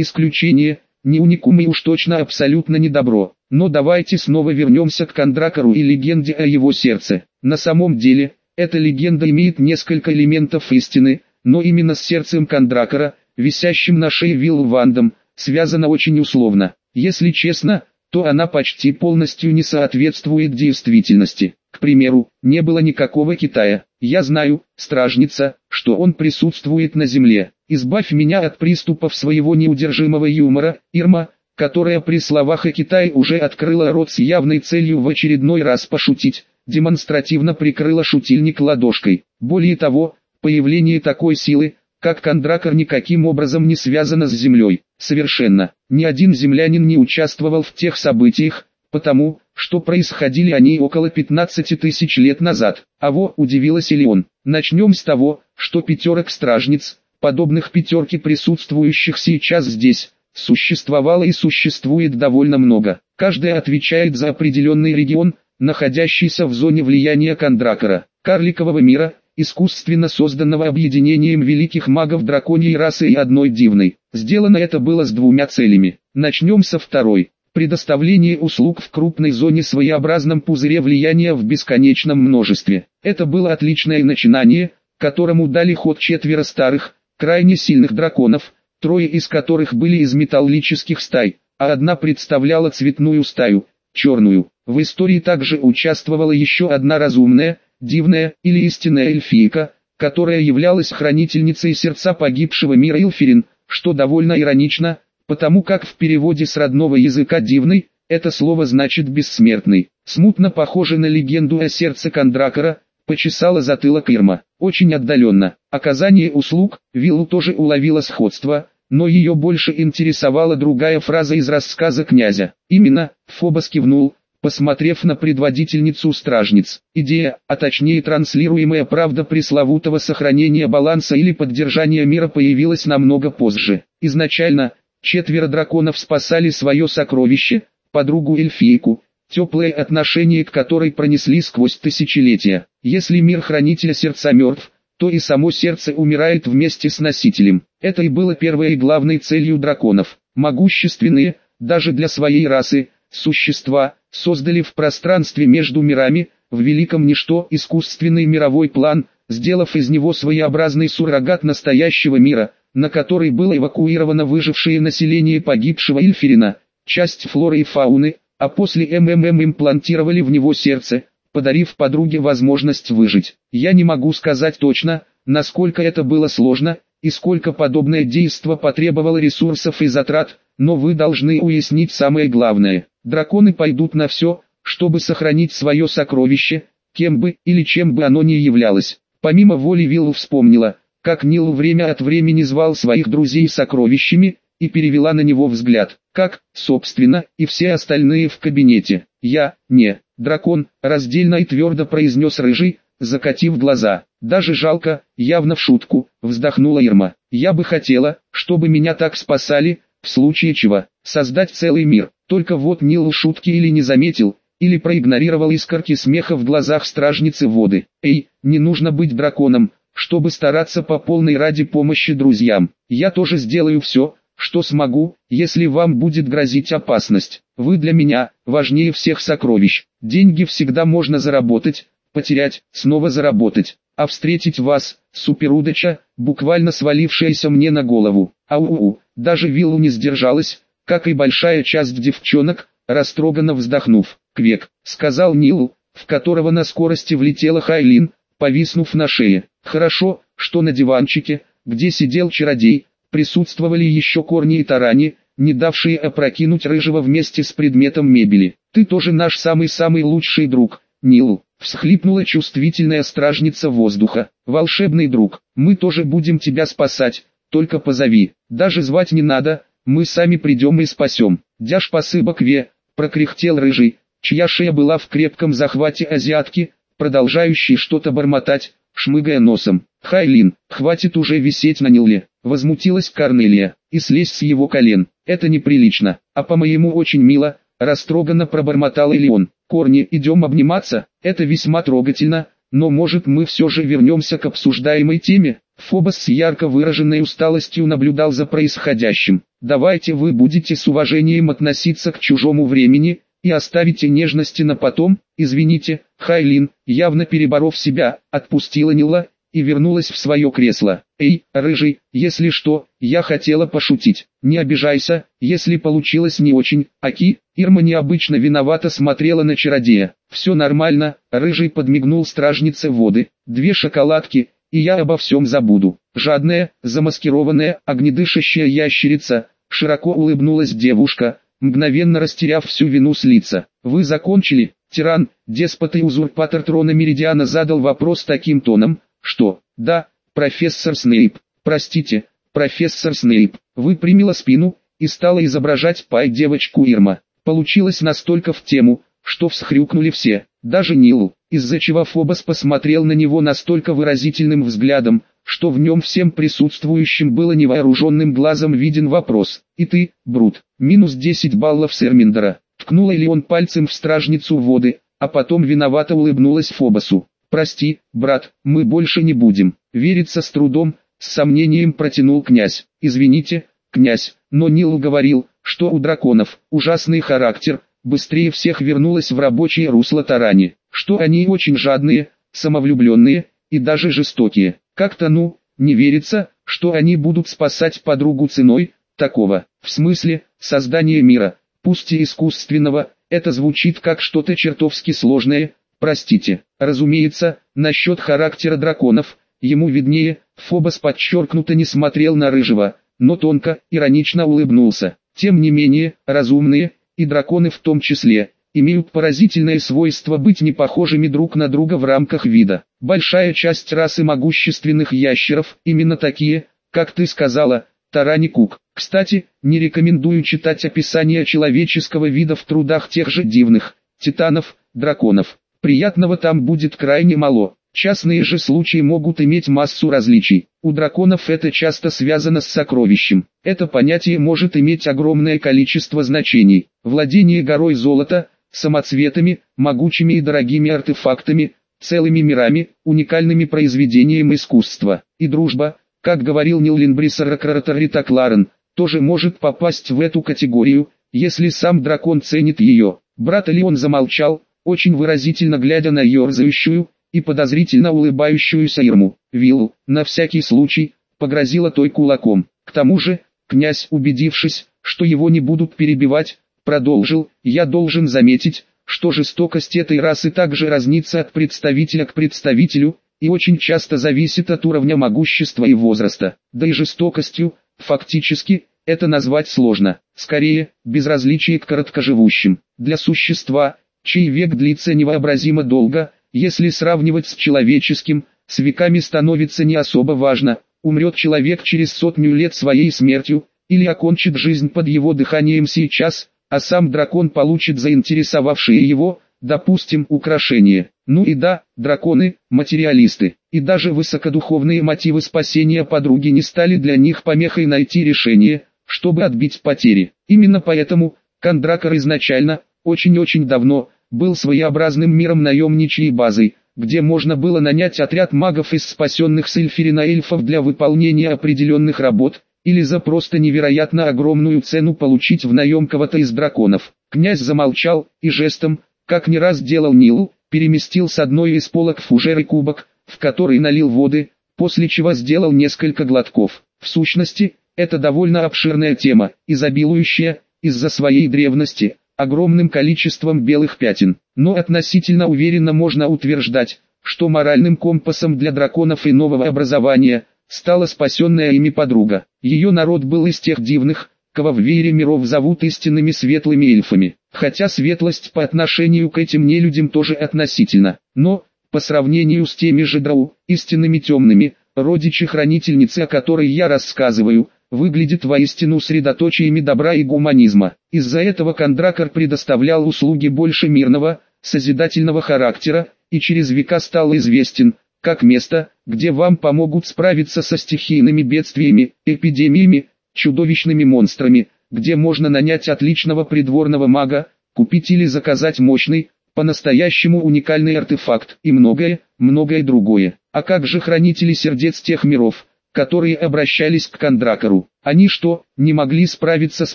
исключение, не уникум и уж точно абсолютно не добро. Но давайте снова вернемся к Кондракору и легенде о его сердце. На самом деле, эта легенда имеет несколько элементов истины, но именно с сердцем Кондракора, висящим на шее Вилл Вандом, связана очень условно. Если честно, то она почти полностью не соответствует действительности. К примеру, не было никакого Китая. Я знаю, стражница, что он присутствует на земле. Избавь меня от приступов своего неудержимого юмора, Ирма, которая при словах о Китае уже открыла рот с явной целью в очередной раз пошутить, демонстративно прикрыла шутильник ладошкой. Более того, появление такой силы, как Кондракор никаким образом не связано с землей. Совершенно. Ни один землянин не участвовал в тех событиях, потому, что происходили они около 15 тысяч лет назад. А во, удивилась Элеон. Начнем с того, что пятерок стражниц, подобных пятерке присутствующих сейчас здесь, существовало и существует довольно много. Каждая отвечает за определенный регион, находящийся в зоне влияния Кондракора, карликового мира, искусственно созданного объединением великих магов драконьей расы и одной дивной. Сделано это было с двумя целями. Начнем со второй. Предоставление услуг в крупной зоне своеобразном пузыре влияния в бесконечном множестве. Это было отличное начинание, которому дали ход четверо старых, крайне сильных драконов, трое из которых были из металлических стай, а одна представляла цветную стаю, черную. В истории также участвовала еще одна разумная, дивная или истинная эльфийка, которая являлась хранительницей сердца погибшего мира Илферин, что довольно иронично, потому как в переводе с родного языка «дивный» это слово значит «бессмертный». Смутно похоже на легенду о сердце Кондракора, почесала затылок Ирма. Очень отдаленно. Оказание услуг, Виллу тоже уловила сходство, но ее больше интересовала другая фраза из рассказа князя. Именно, Фобос кивнул, посмотрев на предводительницу стражниц. Идея, а точнее транслируемая правда пресловутого сохранения баланса или поддержания мира появилась намного позже. Изначально, четверо драконов спасали свое сокровище, подругу-эльфийку, теплое отношение к которой пронесли сквозь тысячелетия. Если мир хранителя сердца мертв, то и само сердце умирает вместе с носителем. Это и было первой и главной целью драконов. Могущественные, даже для своей расы, существа, создали в пространстве между мирами, в великом ничто искусственный мировой план, сделав из него своеобразный суррогат настоящего мира, на который было эвакуировано выжившее население погибшего Ильферина, часть флоры и фауны, а после МММ имплантировали в него сердце, подарив подруге возможность выжить. Я не могу сказать точно, насколько это было сложно, и сколько подобное действо потребовало ресурсов и затрат, но вы должны уяснить самое главное. Драконы пойдут на все, чтобы сохранить свое сокровище, кем бы или чем бы оно ни являлось. Помимо воли Виллу вспомнила, как Нил время от времени звал своих друзей сокровищами, и перевела на него взгляд, как, собственно, и все остальные в кабинете. Я, не, дракон, раздельно и твердо произнес рыжий, закатив глаза. Даже жалко, явно в шутку, вздохнула Ирма. Я бы хотела, чтобы меня так спасали, в случае чего, создать целый мир. Только вот Нил шутки или не заметил, или проигнорировал искорки смеха в глазах стражницы воды. Эй, не нужно быть драконом, чтобы стараться по полной ради помощи друзьям. Я тоже сделаю все, что смогу, если вам будет грозить опасность. Вы для меня важнее всех сокровищ. Деньги всегда можно заработать, потерять, снова заработать. А встретить вас, суперудача, буквально свалившаяся мне на голову. Ау-у, даже Виллу не сдержалась, как и большая часть девчонок, растроганно вздохнув. «Квек», — сказал Нилу, в которого на скорости влетела Хайлин, повиснув на шее. «Хорошо, что на диванчике, где сидел чародей, присутствовали еще корни и тарани, не давшие опрокинуть рыжего вместе с предметом мебели. Ты тоже наш самый-самый лучший друг, Нил. Всхлипнула чувствительная стражница воздуха. Волшебный друг, мы тоже будем тебя спасать, только позови. Даже звать не надо, мы сами придем и спасем. Дяж посыба кве, прокряхтел рыжий, чья шея была в крепком захвате азиатки, продолжающий что-то бормотать, шмыгая носом. «Хайлин, хватит уже висеть на Ниле!» Возмутилась Корнелия, и слезь с его колен. «Это неприлично, а по-моему очень мило», растроганно пробормотал Элеон. «Корни, идем обниматься, это весьма трогательно, но может мы все же вернемся к обсуждаемой теме?» Фобос с ярко выраженной усталостью наблюдал за происходящим. «Давайте вы будете с уважением относиться к чужому времени, и оставите нежности на потом, извините, Хайлин, явно переборов себя, отпустила Нила, и вернулась в свое кресло. «Эй, рыжий, если что, я хотела пошутить. Не обижайся, если получилось не очень». Аки, Ирма необычно виновато смотрела на чародея. «Все нормально», рыжий подмигнул стражнице воды. «Две шоколадки, и я обо всем забуду». Жадная, замаскированная, огнедышащая ящерица, широко улыбнулась девушка, мгновенно растеряв всю вину с лица. «Вы закончили?» Тиран, деспот и узурпатор трона Меридиана задал вопрос таким тоном, что, да, профессор Снейп, простите, профессор Снейп, выпрямила спину и стала изображать пай девочку Ирма. Получилось настолько в тему, что всхрюкнули все, даже Нил, из-за чего Фобос посмотрел на него настолько выразительным взглядом, что в нем всем присутствующим было невооруженным глазом виден вопрос. «И ты, Брут, минус 10 баллов с Эрминдера». Ткнула ли он пальцем в стражницу воды, а потом виновато улыбнулась Фобосу. «Прости, брат, мы больше не будем». Вериться с трудом, с сомнением протянул князь. «Извините, князь, но Нил говорил, что у драконов ужасный характер, быстрее всех вернулась в рабочее русло Тарани, что они очень жадные, самовлюбленные и даже жестокие. Как-то ну, не верится, что они будут спасать подругу ценой такого, в смысле, создания мира, пусть и искусственного, это звучит как что-то чертовски сложное, Простите, разумеется, насчет характера драконов, ему виднее, Фобос подчеркнуто не смотрел на Рыжего, но тонко, иронично улыбнулся. Тем не менее, разумные, и драконы в том числе, имеют поразительное свойство быть не похожими друг на друга в рамках вида. Большая часть расы могущественных ящеров, именно такие, как ты сказала, Тарани Кук. Кстати, не рекомендую читать описание человеческого вида в трудах тех же дивных, титанов, драконов. Приятного там будет крайне мало. Частные же случаи могут иметь массу различий. У драконов это часто связано с сокровищем. Это понятие может иметь огромное количество значений. Владение горой золота, самоцветами, могучими и дорогими артефактами, целыми мирами, уникальными произведением искусства. И дружба, как говорил Нил Линбрисер Кларен, тоже может попасть в эту категорию, если сам дракон ценит ее. Брат Леон замолчал, очень выразительно глядя на ерзающую и подозрительно улыбающуюся Ирму. Виллу, на всякий случай, погрозила той кулаком. К тому же, князь, убедившись, что его не будут перебивать, продолжил, «Я должен заметить, что жестокость этой расы также разнится от представителя к представителю, и очень часто зависит от уровня могущества и возраста. Да и жестокостью, фактически, это назвать сложно. Скорее, безразличие к короткоживущим. Для существа, чей век длится невообразимо долго, если сравнивать с человеческим, с веками становится не особо важно, умрет человек через сотню лет своей смертью, или окончит жизнь под его дыханием сейчас, а сам дракон получит заинтересовавшие его, допустим, украшение. Ну и да, драконы, материалисты, и даже высокодуховные мотивы спасения подруги не стали для них помехой найти решение, чтобы отбить потери. Именно поэтому, Кондракор изначально, очень-очень давно, был своеобразным миром наемничьей базой, где можно было нанять отряд магов из спасенных с Эльфирина эльфов для выполнения определенных работ, или за просто невероятно огромную цену получить в наем кого-то из драконов. Князь замолчал, и жестом, как не раз делал Нил, переместил с одной из полок фужер и кубок, в который налил воды, после чего сделал несколько глотков. В сущности, это довольно обширная тема, изобилующая, из-за своей древности, огромным количеством белых пятен, но относительно уверенно можно утверждать, что моральным компасом для драконов и нового образования стала спасенная ими подруга. Ее народ был из тех дивных, кого в веере миров зовут истинными светлыми эльфами, хотя светлость по отношению к этим нелюдям тоже относительно, но, по сравнению с теми же драу, истинными темными, родичи-хранительницы о которой я рассказываю, выглядит воистину средоточиями добра и гуманизма. Из-за этого Кондракор предоставлял услуги больше мирного, созидательного характера, и через века стал известен, как место, где вам помогут справиться со стихийными бедствиями, эпидемиями, чудовищными монстрами, где можно нанять отличного придворного мага, купить или заказать мощный, по-настоящему уникальный артефакт и многое, многое другое. А как же хранители сердец тех миров, которые обращались к Кондракору? Они что, не могли справиться с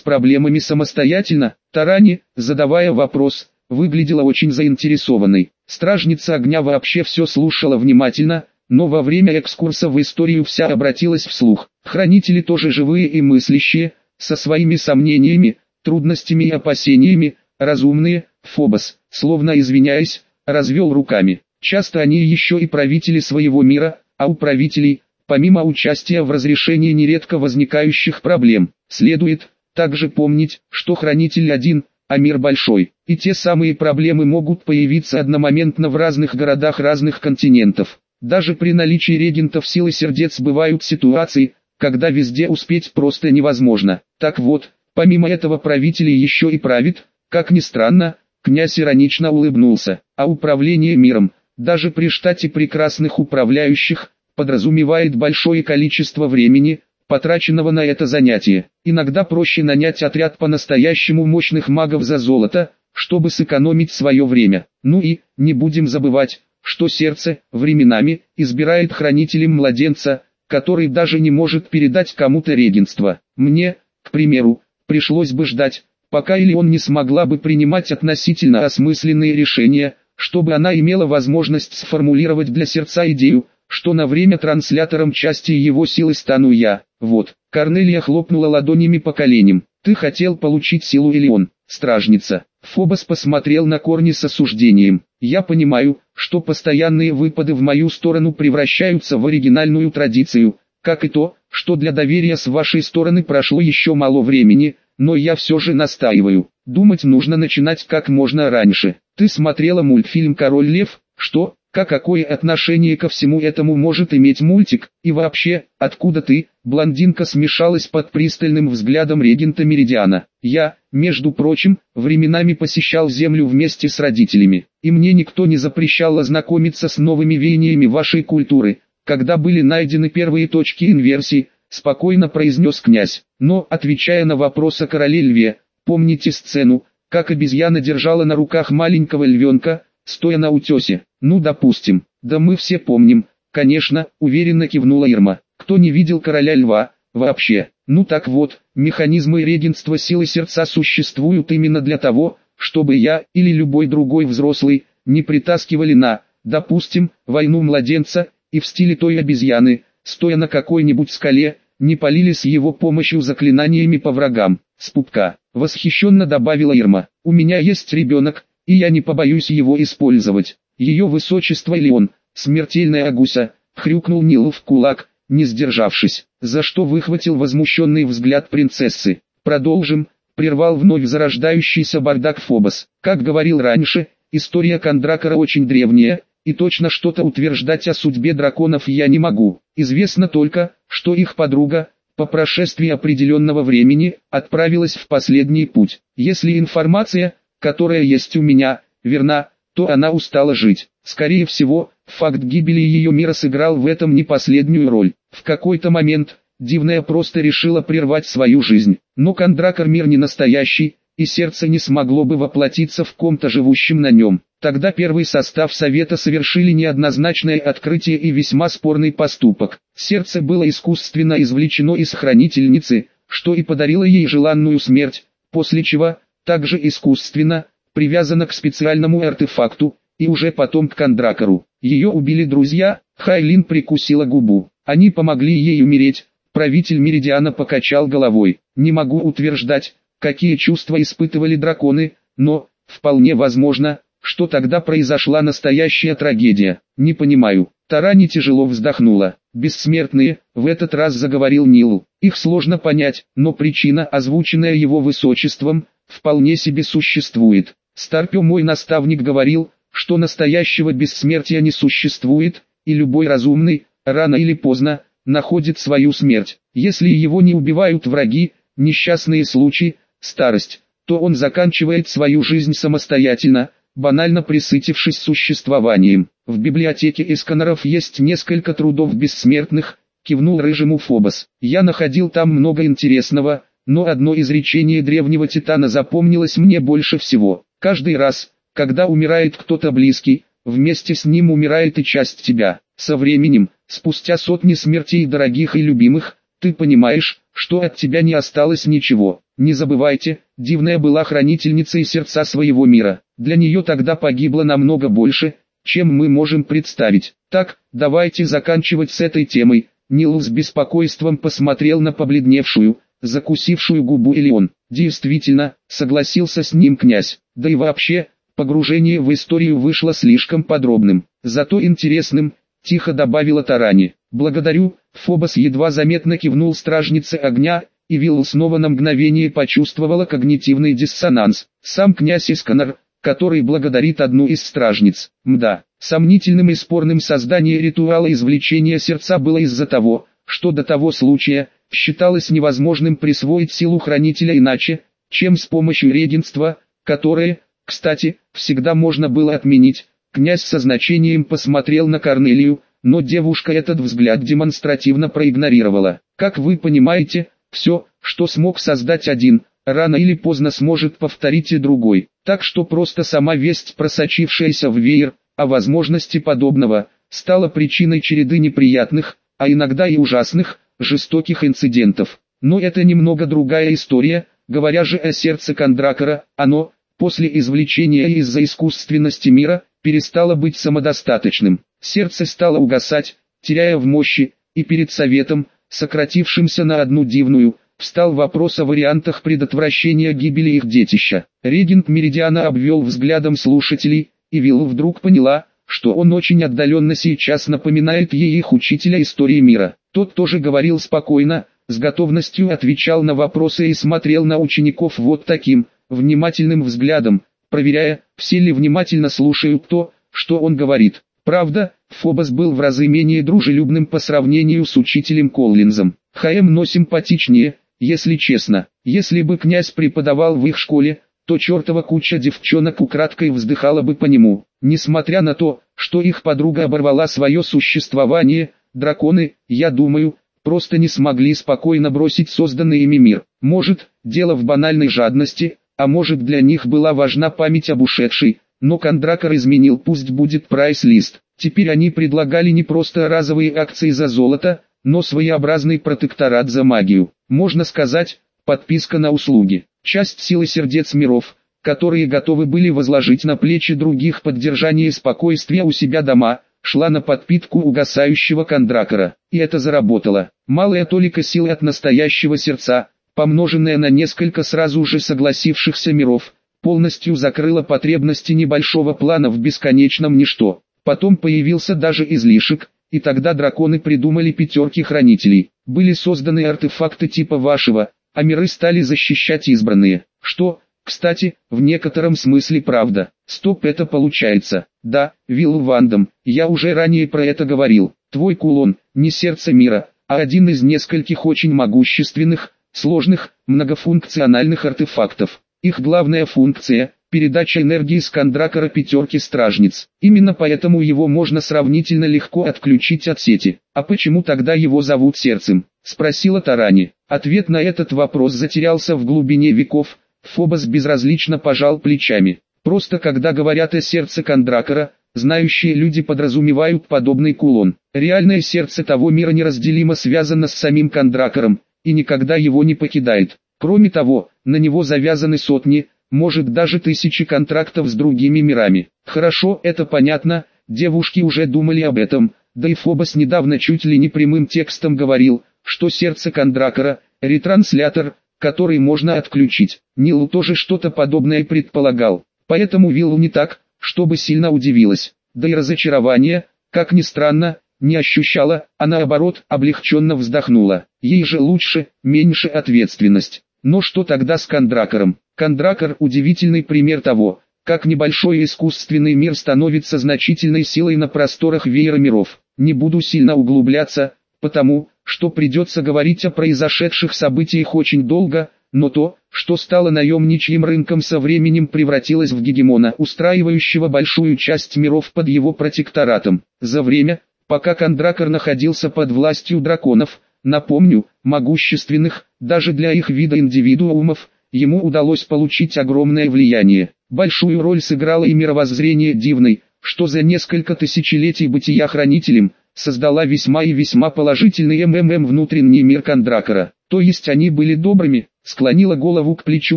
проблемами самостоятельно? Тарани, задавая вопрос, выглядела очень заинтересованной. Стражница огня вообще все слушала внимательно, но во время экскурса в историю вся обратилась вслух. Хранители тоже живые и мыслящие, со своими сомнениями, трудностями и опасениями, разумные, Фобос, словно извиняясь, развел руками. Часто они еще и правители своего мира, а у правителей, помимо участия в разрешении нередко возникающих проблем, следует также помнить, что хранитель один, а мир большой, и те самые проблемы могут появиться одномоментно в разных городах разных континентов. Даже при наличии регентов силы сердец бывают ситуации, когда везде успеть просто невозможно. Так вот, помимо этого правителей еще и правит, как ни странно, князь иронично улыбнулся, а управление миром, даже при штате прекрасных управляющих, подразумевает большое количество времени, потраченного на это занятие. Иногда проще нанять отряд по-настоящему мощных магов за золото, чтобы сэкономить свое время. Ну и, не будем забывать, что сердце, временами, избирает хранителем младенца, который даже не может передать кому-то регенство. Мне, к примеру, пришлось бы ждать, пока или он не смогла бы принимать относительно осмысленные решения, чтобы она имела возможность сформулировать для сердца идею, что на время транслятором части его силы стану я. Вот, Корнелия хлопнула ладонями по коленям. Ты хотел получить силу или он, стражница. Фобос посмотрел на корни с осуждением. Я понимаю, что постоянные выпады в мою сторону превращаются в оригинальную традицию, как и то, что для доверия с вашей стороны прошло еще мало времени, но я все же настаиваю. Думать нужно начинать как можно раньше. Ты смотрела мультфильм «Король Лев», что, как какое отношение ко всему этому может иметь мультик, и вообще, откуда ты, блондинка смешалась под пристальным взглядом регента Меридиана. Я, между прочим, временами посещал Землю вместе с родителями, и мне никто не запрещал ознакомиться с новыми веяниями вашей культуры, когда были найдены первые точки инверсии, спокойно произнес князь. Но, отвечая на вопрос о короле льве, помните сцену, как обезьяна держала на руках маленького львенка, стоя на утесе. Ну допустим, да мы все помним, конечно, уверенно кивнула Ирма. Кто не видел короля льва, вообще. Ну так вот, механизмы регенства силы сердца существуют именно для того, чтобы я или любой другой взрослый не притаскивали на, допустим, войну младенца, и в стиле той обезьяны, стоя на какой-нибудь скале, не полили с его помощью заклинаниями по врагам. С пупка, восхищенно добавила Ирма, у меня есть ребенок, и я не побоюсь его использовать. Ее высочество Леон, смертельная гуся, хрюкнул Нил в кулак, не сдержавшись, за что выхватил возмущенный взгляд принцессы. Продолжим, прервал вновь зарождающийся бардак Фобос. Как говорил раньше, история Кондракора очень древняя, и точно что-то утверждать о судьбе драконов я не могу. Известно только, что их подруга, по прошествии определенного времени, отправилась в последний путь. Если информация, которая есть у меня, верна, то она устала жить. Скорее всего, факт гибели ее мира сыграл в этом не последнюю роль. В какой-то момент, Дивная просто решила прервать свою жизнь. Но Кондракор мир не настоящий, и сердце не смогло бы воплотиться в ком-то живущем на нем. Тогда первый состав Совета совершили неоднозначное открытие и весьма спорный поступок. Сердце было искусственно извлечено из хранительницы, что и подарило ей желанную смерть, после чего, также искусственно, привязано к специальному артефакту, и уже потом к Кондракору. Ее убили друзья, Хайлин прикусила губу. Они помогли ей умереть. Правитель Меридиана покачал головой. Не могу утверждать, какие чувства испытывали драконы, но, вполне возможно, что тогда произошла настоящая трагедия. Не понимаю. Тарани тяжело вздохнула. Бессмертные, в этот раз заговорил Нил. Их сложно понять, но причина, озвученная его высочеством, вполне себе существует. Старпё мой наставник говорил, что настоящего бессмертия не существует, и любой разумный, рано или поздно, находит свою смерть. Если его не убивают враги, несчастные случаи, старость, то он заканчивает свою жизнь самостоятельно, банально присытившись существованием. В библиотеке Эсканеров есть несколько трудов бессмертных, кивнул рыжему Фобос. Я находил там много интересного, но одно изречение древнего Титана запомнилось мне больше всего. Каждый раз, когда умирает кто-то близкий, вместе с ним умирает и часть тебя. Со временем, спустя сотни смертей дорогих и любимых, ты понимаешь, что от тебя не осталось ничего. Не забывайте, дивная была хранительницей сердца своего мира. Для нее тогда погибло намного больше, чем мы можем представить. Так, давайте заканчивать с этой темой. Нил с беспокойством посмотрел на побледневшую, закусившую губу Элеон. Действительно, согласился с ним князь. Да и вообще, погружение в историю вышло слишком подробным. Зато интересным, тихо добавила Тарани. Благодарю, Фобос едва заметно кивнул стражнице огня, и Вилл снова на мгновение почувствовала когнитивный диссонанс. Сам князь Исканар, который благодарит одну из стражниц. Мда, сомнительным и спорным создание ритуала извлечения сердца было из-за того, что до того случая, считалось невозможным присвоить силу хранителя иначе, чем с помощью регенства, которое, кстати, всегда можно было отменить. Князь со значением посмотрел на Корнелию, но девушка этот взгляд демонстративно проигнорировала. Как вы понимаете, все, что смог создать один, рано или поздно сможет повторить и другой. Так что просто сама весть, просочившаяся в веер, о возможности подобного, стала причиной череды неприятных, а иногда и ужасных, жестоких инцидентов. Но это немного другая история, говоря же о сердце Кондракора, оно, после извлечения из-за искусственности мира, перестало быть самодостаточным. Сердце стало угасать, теряя в мощи, и перед советом, сократившимся на одну дивную, встал вопрос о вариантах предотвращения гибели их детища. Регент Меридиана обвел взглядом слушателей, и Вилл вдруг поняла, что он очень отдаленно сейчас напоминает ей их учителя истории мира. Тот тоже говорил спокойно, с готовностью отвечал на вопросы и смотрел на учеников вот таким, внимательным взглядом, проверяя, все ли внимательно слушают то, что он говорит. Правда, Фобос был в разы менее дружелюбным по сравнению с учителем Коллинзом. Хаем но симпатичнее, если честно. Если бы князь преподавал в их школе, то чертова куча девчонок украдкой вздыхала бы по нему. Несмотря на то, что их подруга оборвала свое существование, драконы, я думаю, просто не смогли спокойно бросить созданный ими мир. Может, дело в банальной жадности, а может для них была важна память об ушедшей, но Кондракор изменил пусть будет прайс-лист. Теперь они предлагали не просто разовые акции за золото, но своеобразный протекторат за магию. Можно сказать, подписка на услуги. Часть силы сердец миров, которые готовы были возложить на плечи других поддержание спокойствия у себя дома, шла на подпитку угасающего кондракора. И это заработало. Малая толика силы от настоящего сердца, помноженная на несколько сразу же согласившихся миров, полностью закрыла потребности небольшого плана в бесконечном ничто. Потом появился даже излишек, и тогда драконы придумали пятерки хранителей. Были созданы артефакты типа вашего, а миры стали защищать избранные. Что, кстати, в некотором смысле правда. Стоп это получается. Да, Вилл Вандам, я уже ранее про это говорил. Твой кулон, не сердце мира, а один из нескольких очень могущественных, сложных, многофункциональных артефактов. Их главная функция – передача энергии с кондракора пятерки стражниц. Именно поэтому его можно сравнительно легко отключить от сети. А почему тогда его зовут сердцем? Спросила Тарани. Ответ на этот вопрос затерялся в глубине веков. Фобос безразлично пожал плечами. Просто когда говорят о сердце кондракора, знающие люди подразумевают подобный кулон. Реальное сердце того мира неразделимо связано с самим кондракором, и никогда его не покидает. Кроме того, на него завязаны сотни, может даже тысячи контрактов с другими мирами. Хорошо, это понятно, девушки уже думали об этом, да и Фобос недавно чуть ли не прямым текстом говорил, что сердце Кондракора – ретранслятор, который можно отключить. Нилу тоже что-то подобное предполагал, поэтому Виллу не так, чтобы сильно удивилась. Да и разочарование, как ни странно, не ощущала, а наоборот, облегченно вздохнула. Ей же лучше, меньше ответственность. Но что тогда с Кондракором? Кондракор – удивительный пример того, как небольшой искусственный мир становится значительной силой на просторах веера миров. Не буду сильно углубляться, потому, что придется говорить о произошедших событиях очень долго, но то, что стало наемничьим рынком со временем превратилось в гегемона, устраивающего большую часть миров под его протекторатом. За время, пока Кондракор находился под властью драконов, напомню, могущественных, даже для их вида индивидуумов, ему удалось получить огромное влияние. Большую роль сыграло и мировоззрение дивной, что за несколько тысячелетий бытия хранителем, создала весьма и весьма положительный МММ внутренний мир Кондракора. То есть они были добрыми, склонила голову к плечу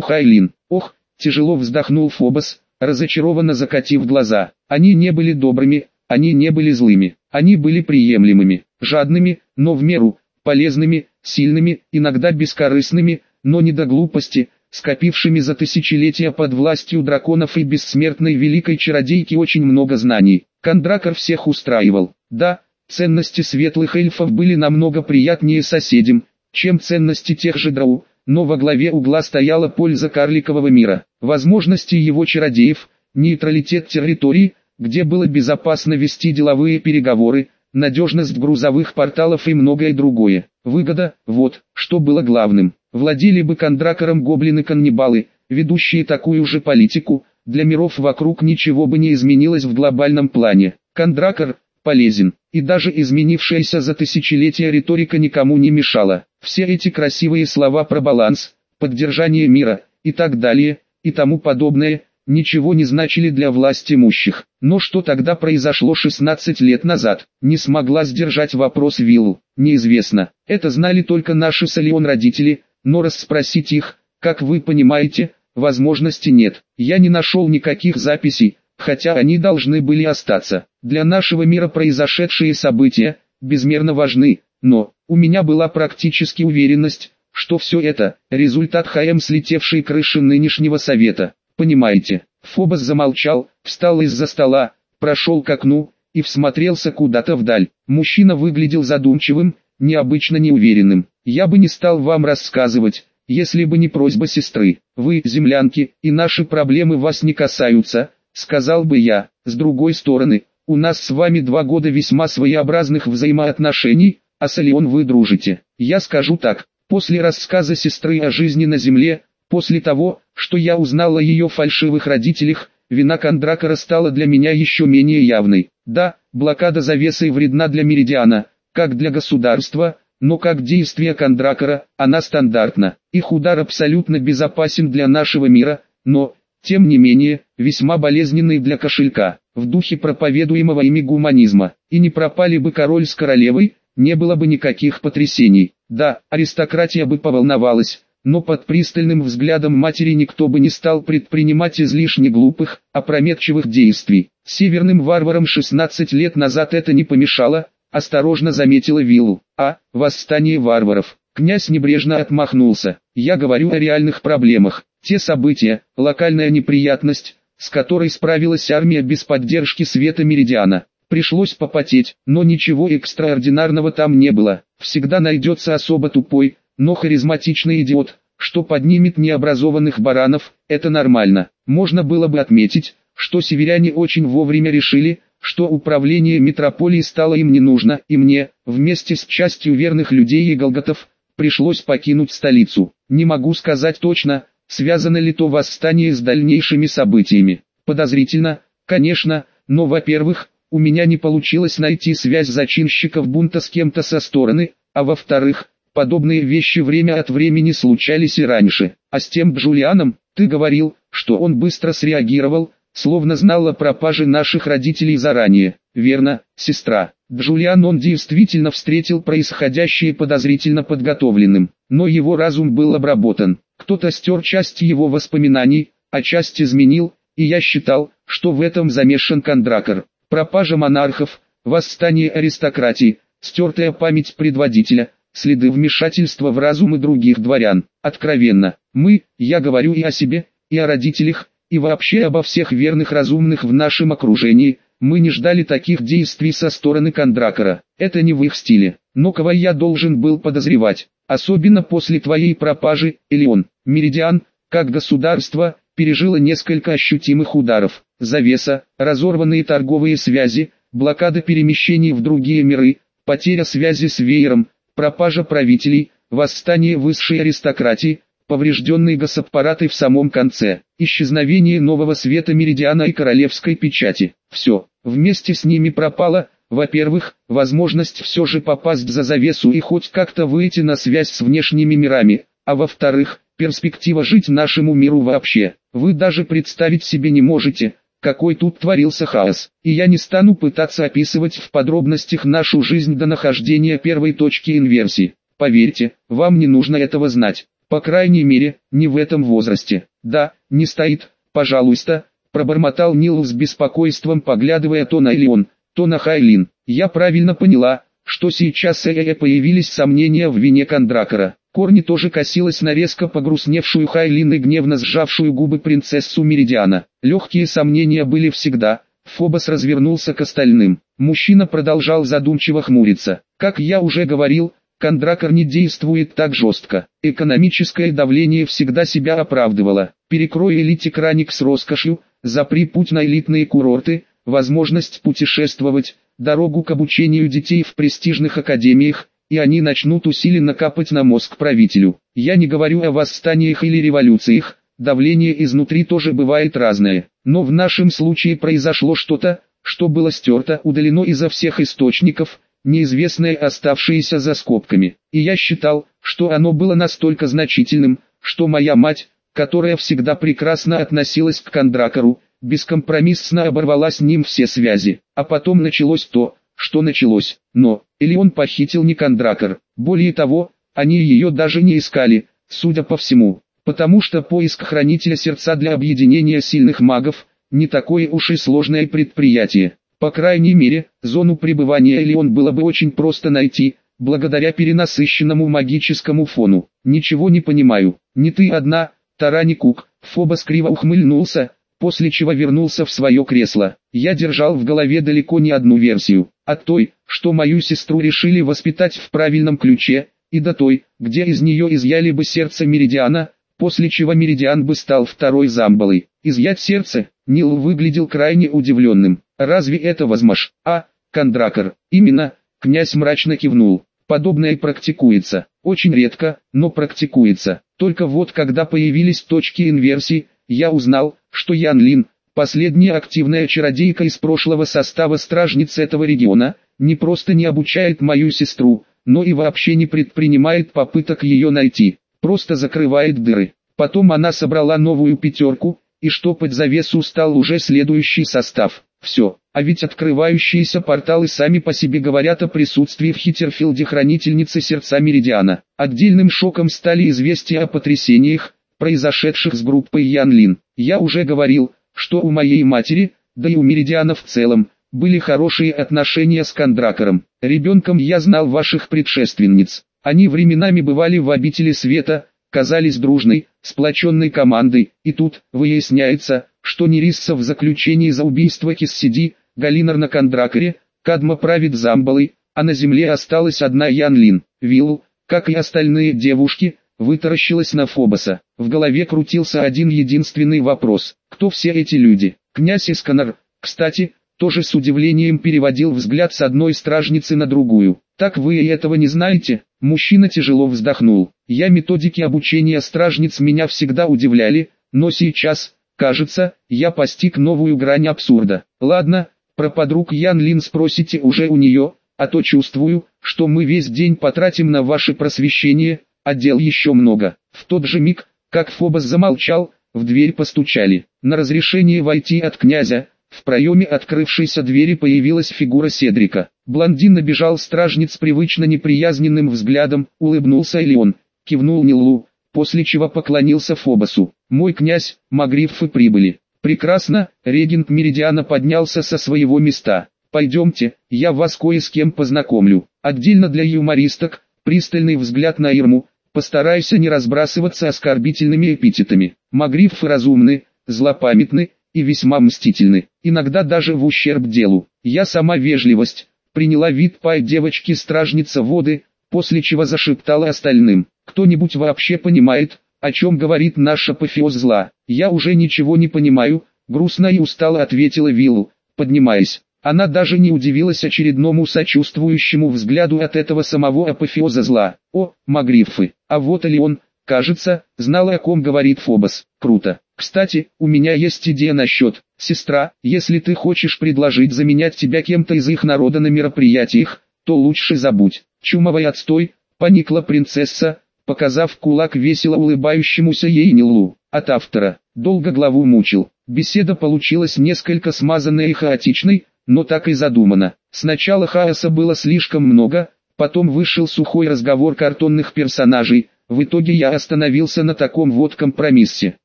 Хайлин. Ох, тяжело вздохнул Фобос, разочарованно закатив глаза. Они не были добрыми, они не были злыми, они были приемлемыми, жадными, но в меру, полезными, сильными, иногда бескорыстными, но не до глупости, скопившими за тысячелетия под властью драконов и бессмертной великой чародейки очень много знаний. Кондракор всех устраивал. Да, ценности светлых эльфов были намного приятнее соседям, чем ценности тех же драу, но во главе угла стояла польза карликового мира, возможности его чародеев, нейтралитет территории, где было безопасно вести деловые переговоры, надежность грузовых порталов и многое другое. Выгода, вот, что было главным. Владели бы кондракором гоблины-каннибалы, ведущие такую же политику, для миров вокруг ничего бы не изменилось в глобальном плане. Кондракор, полезен, и даже изменившаяся за тысячелетия риторика никому не мешала. Все эти красивые слова про баланс, поддержание мира, и так далее, и тому подобное, ничего не значили для власти имущих. Но что тогда произошло 16 лет назад, не смогла сдержать вопрос Виллу, неизвестно. Это знали только наши с родители, но расспросить их, как вы понимаете, возможности нет. Я не нашел никаких записей, хотя они должны были остаться. Для нашего мира произошедшие события, безмерно важны, но, у меня была практически уверенность, что все это – результат ХМ слетевшей крыши нынешнего совета. Понимаете, Фобос замолчал, встал из-за стола, прошел к окну и всмотрелся куда-то вдаль. Мужчина выглядел задумчивым, необычно неуверенным. Я бы не стал вам рассказывать, если бы не просьба сестры. Вы, землянки, и наши проблемы вас не касаются, сказал бы я. С другой стороны, у нас с вами два года весьма своеобразных взаимоотношений, а с Алион вы дружите. Я скажу так, после рассказа сестры о жизни на земле, после того, что я узнал о ее фальшивых родителях, вина Кондракора стала для меня еще менее явной. Да, блокада завесой вредна для Меридиана, как для государства, но как действие Кондракора, она стандартна. Их удар абсолютно безопасен для нашего мира, но, тем не менее, весьма болезненный для кошелька, в духе проповедуемого ими гуманизма. И не пропали бы король с королевой, не было бы никаких потрясений. Да, аристократия бы поволновалась, но под пристальным взглядом матери никто бы не стал предпринимать излишне глупых, опрометчивых действий. Северным варварам 16 лет назад это не помешало, осторожно заметила Виллу. А, восстание варваров. Князь небрежно отмахнулся. Я говорю о реальных проблемах. Те события, локальная неприятность, с которой справилась армия без поддержки света Меридиана. Пришлось попотеть, но ничего экстраординарного там не было. Всегда найдется особо тупой, но харизматичный идиот, что поднимет необразованных баранов, это нормально. Можно было бы отметить, что северяне очень вовремя решили, что управление метрополией стало им не нужно, и мне, вместе с частью верных людей и голготов, пришлось покинуть столицу. Не могу сказать точно, связано ли то восстание с дальнейшими событиями. Подозрительно, конечно, но во-первых, у меня не получилось найти связь зачинщиков бунта с кем-то со стороны, а во-вторых, Подобные вещи время от времени случались и раньше. А с тем Джулианом, ты говорил, что он быстро среагировал, словно знал о пропаже наших родителей заранее. Верно, сестра. Джулиан он действительно встретил происходящее подозрительно подготовленным, но его разум был обработан. Кто-то стер часть его воспоминаний, а часть изменил, и я считал, что в этом замешан Кондракор. Пропажа монархов, восстание аристократии, стертая память предводителя, следы вмешательства в разумы других дворян. Откровенно, мы, я говорю и о себе, и о родителях, и вообще обо всех верных разумных в нашем окружении, мы не ждали таких действий со стороны Кондракора. Это не в их стиле. Но кого я должен был подозревать, особенно после твоей пропажи, или он, Меридиан, как государство, пережило несколько ощутимых ударов. Завеса, разорванные торговые связи, блокада перемещений в другие миры, потеря связи с веером, пропажа правителей, восстание высшей аристократии, поврежденный гасаппарат и в самом конце, исчезновение нового света меридиана и королевской печати. Все, вместе с ними пропало, во-первых, возможность все же попасть за завесу и хоть как-то выйти на связь с внешними мирами, а во-вторых, перспектива жить нашему миру вообще. Вы даже представить себе не можете, какой тут творился хаос. И я не стану пытаться описывать в подробностях нашу жизнь до нахождения первой точки инверсии. Поверьте, вам не нужно этого знать. По крайней мере, не в этом возрасте. Да, не стоит, пожалуйста, пробормотал Нил с беспокойством, поглядывая то на Элеон, то на Хайлин. Я правильно поняла, что сейчас э появились сомнения в вине Кондракора. Корни тоже косилась на резко погрустневшую Хайлин и гневно сжавшую губы принцессу Меридиана. Легкие сомнения были всегда. Фобос развернулся к остальным. Мужчина продолжал задумчиво хмуриться. Как я уже говорил, Кондракор не действует так жестко. Экономическое давление всегда себя оправдывало. Перекрой элите краник с роскошью, запри путь на элитные курорты, возможность путешествовать, дорогу к обучению детей в престижных академиях, и они начнут усиленно капать на мозг правителю. Я не говорю о восстаниях или революциях, давление изнутри тоже бывает разное, но в нашем случае произошло что-то, что было стерто, удалено изо всех источников, неизвестное оставшееся за скобками. И я считал, что оно было настолько значительным, что моя мать, которая всегда прекрасно относилась к Кондракору, бескомпромиссно оборвала с ним все связи. А потом началось то, что началось. Но, или он похитил не Кондракор, более того, они ее даже не искали, судя по всему. Потому что поиск хранителя сердца для объединения сильных магов, не такое уж и сложное предприятие. По крайней мере, зону пребывания Элеон было бы очень просто найти, благодаря перенасыщенному магическому фону. Ничего не понимаю, не ты одна, Тарани Кук, Фобос криво ухмыльнулся, после чего вернулся в свое кресло. Я держал в голове далеко не одну версию, от той, что мою сестру решили воспитать в правильном ключе, и до той, где из нее изъяли бы сердце Меридиана, после чего Меридиан бы стал второй Замбалой. Изъять сердце, Нил выглядел крайне удивленным. Разве это возможно? А, Кондракор, именно, князь мрачно кивнул. Подобное практикуется, очень редко, но практикуется. Только вот когда появились точки инверсии, я узнал, что Ян Лин, последняя активная чародейка из прошлого состава стражниц этого региона, не просто не обучает мою сестру, но и вообще не предпринимает попыток ее найти, просто закрывает дыры. Потом она собрала новую пятерку, и штопать завесу стал уже следующий состав. Все, а ведь открывающиеся порталы сами по себе говорят о присутствии в Хиттерфилде хранительницы сердца Меридиана. Отдельным шоком стали известия о потрясениях, произошедших с группой Ян Лин. Я уже говорил, что у моей матери, да и у Меридиана в целом, были хорошие отношения с Кондракором. Ребенком я знал ваших предшественниц. Они временами бывали в обители света, казались дружной, сплоченной командой, и тут, выясняется, что Нерисса в заключении за убийство Киссиди, Галинар на Кондракоре, Кадма правит Замбалой, а на земле осталась одна Янлин, Виллу, как и остальные девушки, вытаращилась на Фобоса. В голове крутился один единственный вопрос. Кто все эти люди? Князь Исканар, кстати, тоже с удивлением переводил взгляд с одной стражницы на другую. Так вы и этого не знаете? Мужчина тяжело вздохнул. Я методики обучения стражниц меня всегда удивляли, но сейчас, кажется, я постиг новую грань абсурда. Ладно, про подруг Ян Лин спросите уже у нее, а то чувствую, что мы весь день потратим на ваше просвещение, а дел еще много. В тот же миг, как Фобос замолчал, в дверь постучали. На разрешение войти от князя, в проеме открывшейся двери появилась фигура Седрика. Блондин набежал стражниц привычно неприязненным взглядом, улыбнулся Элеон, кивнул Нилу, после чего поклонился Фобосу. «Мой князь, Магриффы прибыли». «Прекрасно», регент Меридиана поднялся со своего места. «Пойдемте, я вас кое с кем познакомлю». Отдельно для юмористок, пристальный взгляд на Ирму, Постарайся не разбрасываться оскорбительными эпитетами. Магрифы разумны, злопамятны и весьма мстительны, иногда даже в ущерб делу. Я сама вежливость, приняла вид пай девочки-стражница воды, после чего зашептала остальным. Кто-нибудь вообще понимает, о чем говорит наш апофеоз зла? Я уже ничего не понимаю, грустно и устало ответила Виллу, поднимаясь. Она даже не удивилась очередному сочувствующему взгляду от этого самого апофеоза зла. О, Магрифы, а вот и он, кажется, знала о ком говорит Фобос. Круто. Кстати, у меня есть идея насчет, сестра, если ты хочешь предложить заменять тебя кем-то из их народа на мероприятиях, то лучше забудь. Чумовый отстой, поникла принцесса, показав кулак весело улыбающемуся ей Нилу. От автора, долго главу мучил. Беседа получилась несколько смазанной и хаотичной, но так и задумано. Сначала хаоса было слишком много, потом вышел сухой разговор картонных персонажей, в итоге я остановился на таком вот компромиссе.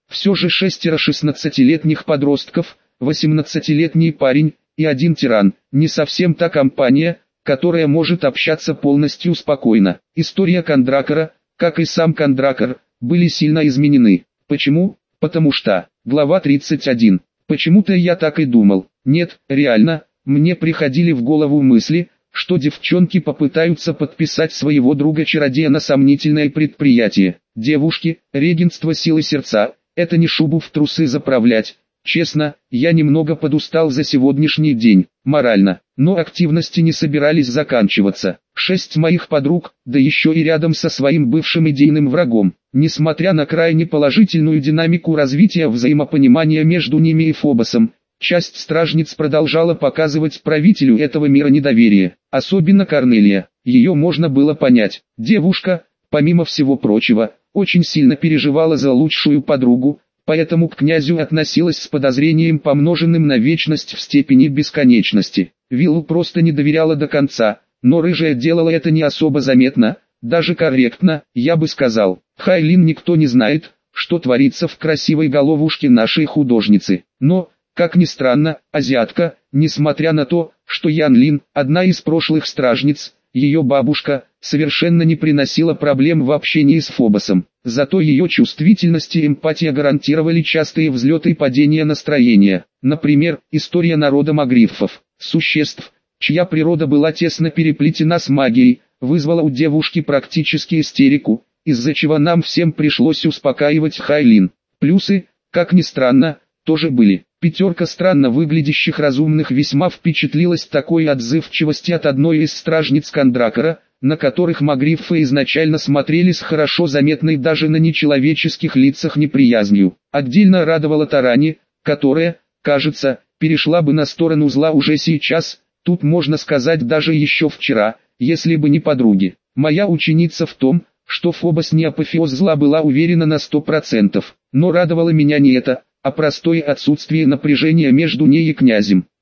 Все же шестеро шестнадцатилетних подростков, восемнадцатилетний парень и один тиран. Не совсем та компания, которая может общаться полностью спокойно. История Кондракора, как и сам Кондракор, были сильно изменены. Почему? Потому что, глава 31. Почему-то я так и думал. Нет, реально, мне приходили в голову мысли, что девчонки попытаются подписать своего друга-чародея на сомнительное предприятие. Девушки, регенство силы сердца, это не шубу в трусы заправлять. Честно, я немного подустал за сегодняшний день, морально, но активности не собирались заканчиваться. Шесть моих подруг, да еще и рядом со своим бывшим идейным врагом. Несмотря на крайне положительную динамику развития взаимопонимания между ними и Фобосом, Часть стражниц продолжала показывать правителю этого мира недоверие, особенно Корнелия. Ее можно было понять. Девушка, помимо всего прочего, очень сильно переживала за лучшую подругу, поэтому к князю относилась с подозрением помноженным на вечность в степени бесконечности. Виллу просто не доверяла до конца, но рыжая делала это не особо заметно, даже корректно, я бы сказал. Хайлин никто не знает, что творится в красивой головушке нашей художницы, но, как ни странно, азиатка, несмотря на то, что Ян Лин, одна из прошлых стражниц, ее бабушка, совершенно не приносила проблем в общении с Фобосом. Зато ее чувствительность и эмпатия гарантировали частые взлеты и падения настроения. Например, история народа магрифов, существ, чья природа была тесно переплетена с магией, вызвала у девушки практически истерику, из-за чего нам всем пришлось успокаивать Хайлин. Плюсы, как ни странно, тоже были. Пятерка странно выглядящих разумных весьма впечатлилась такой отзывчивости от одной из стражниц Кондракора, на которых магрифы изначально смотрели с хорошо заметной даже на нечеловеческих лицах неприязнью. Отдельно радовала Тарани, которая, кажется, перешла бы на сторону зла уже сейчас, тут можно сказать даже еще вчера, если бы не подруги. Моя ученица в том, что Фобос не апофеоз зла была уверена на сто процентов, но радовало меня не это, а простое отсутствие напряжения между ней и князем.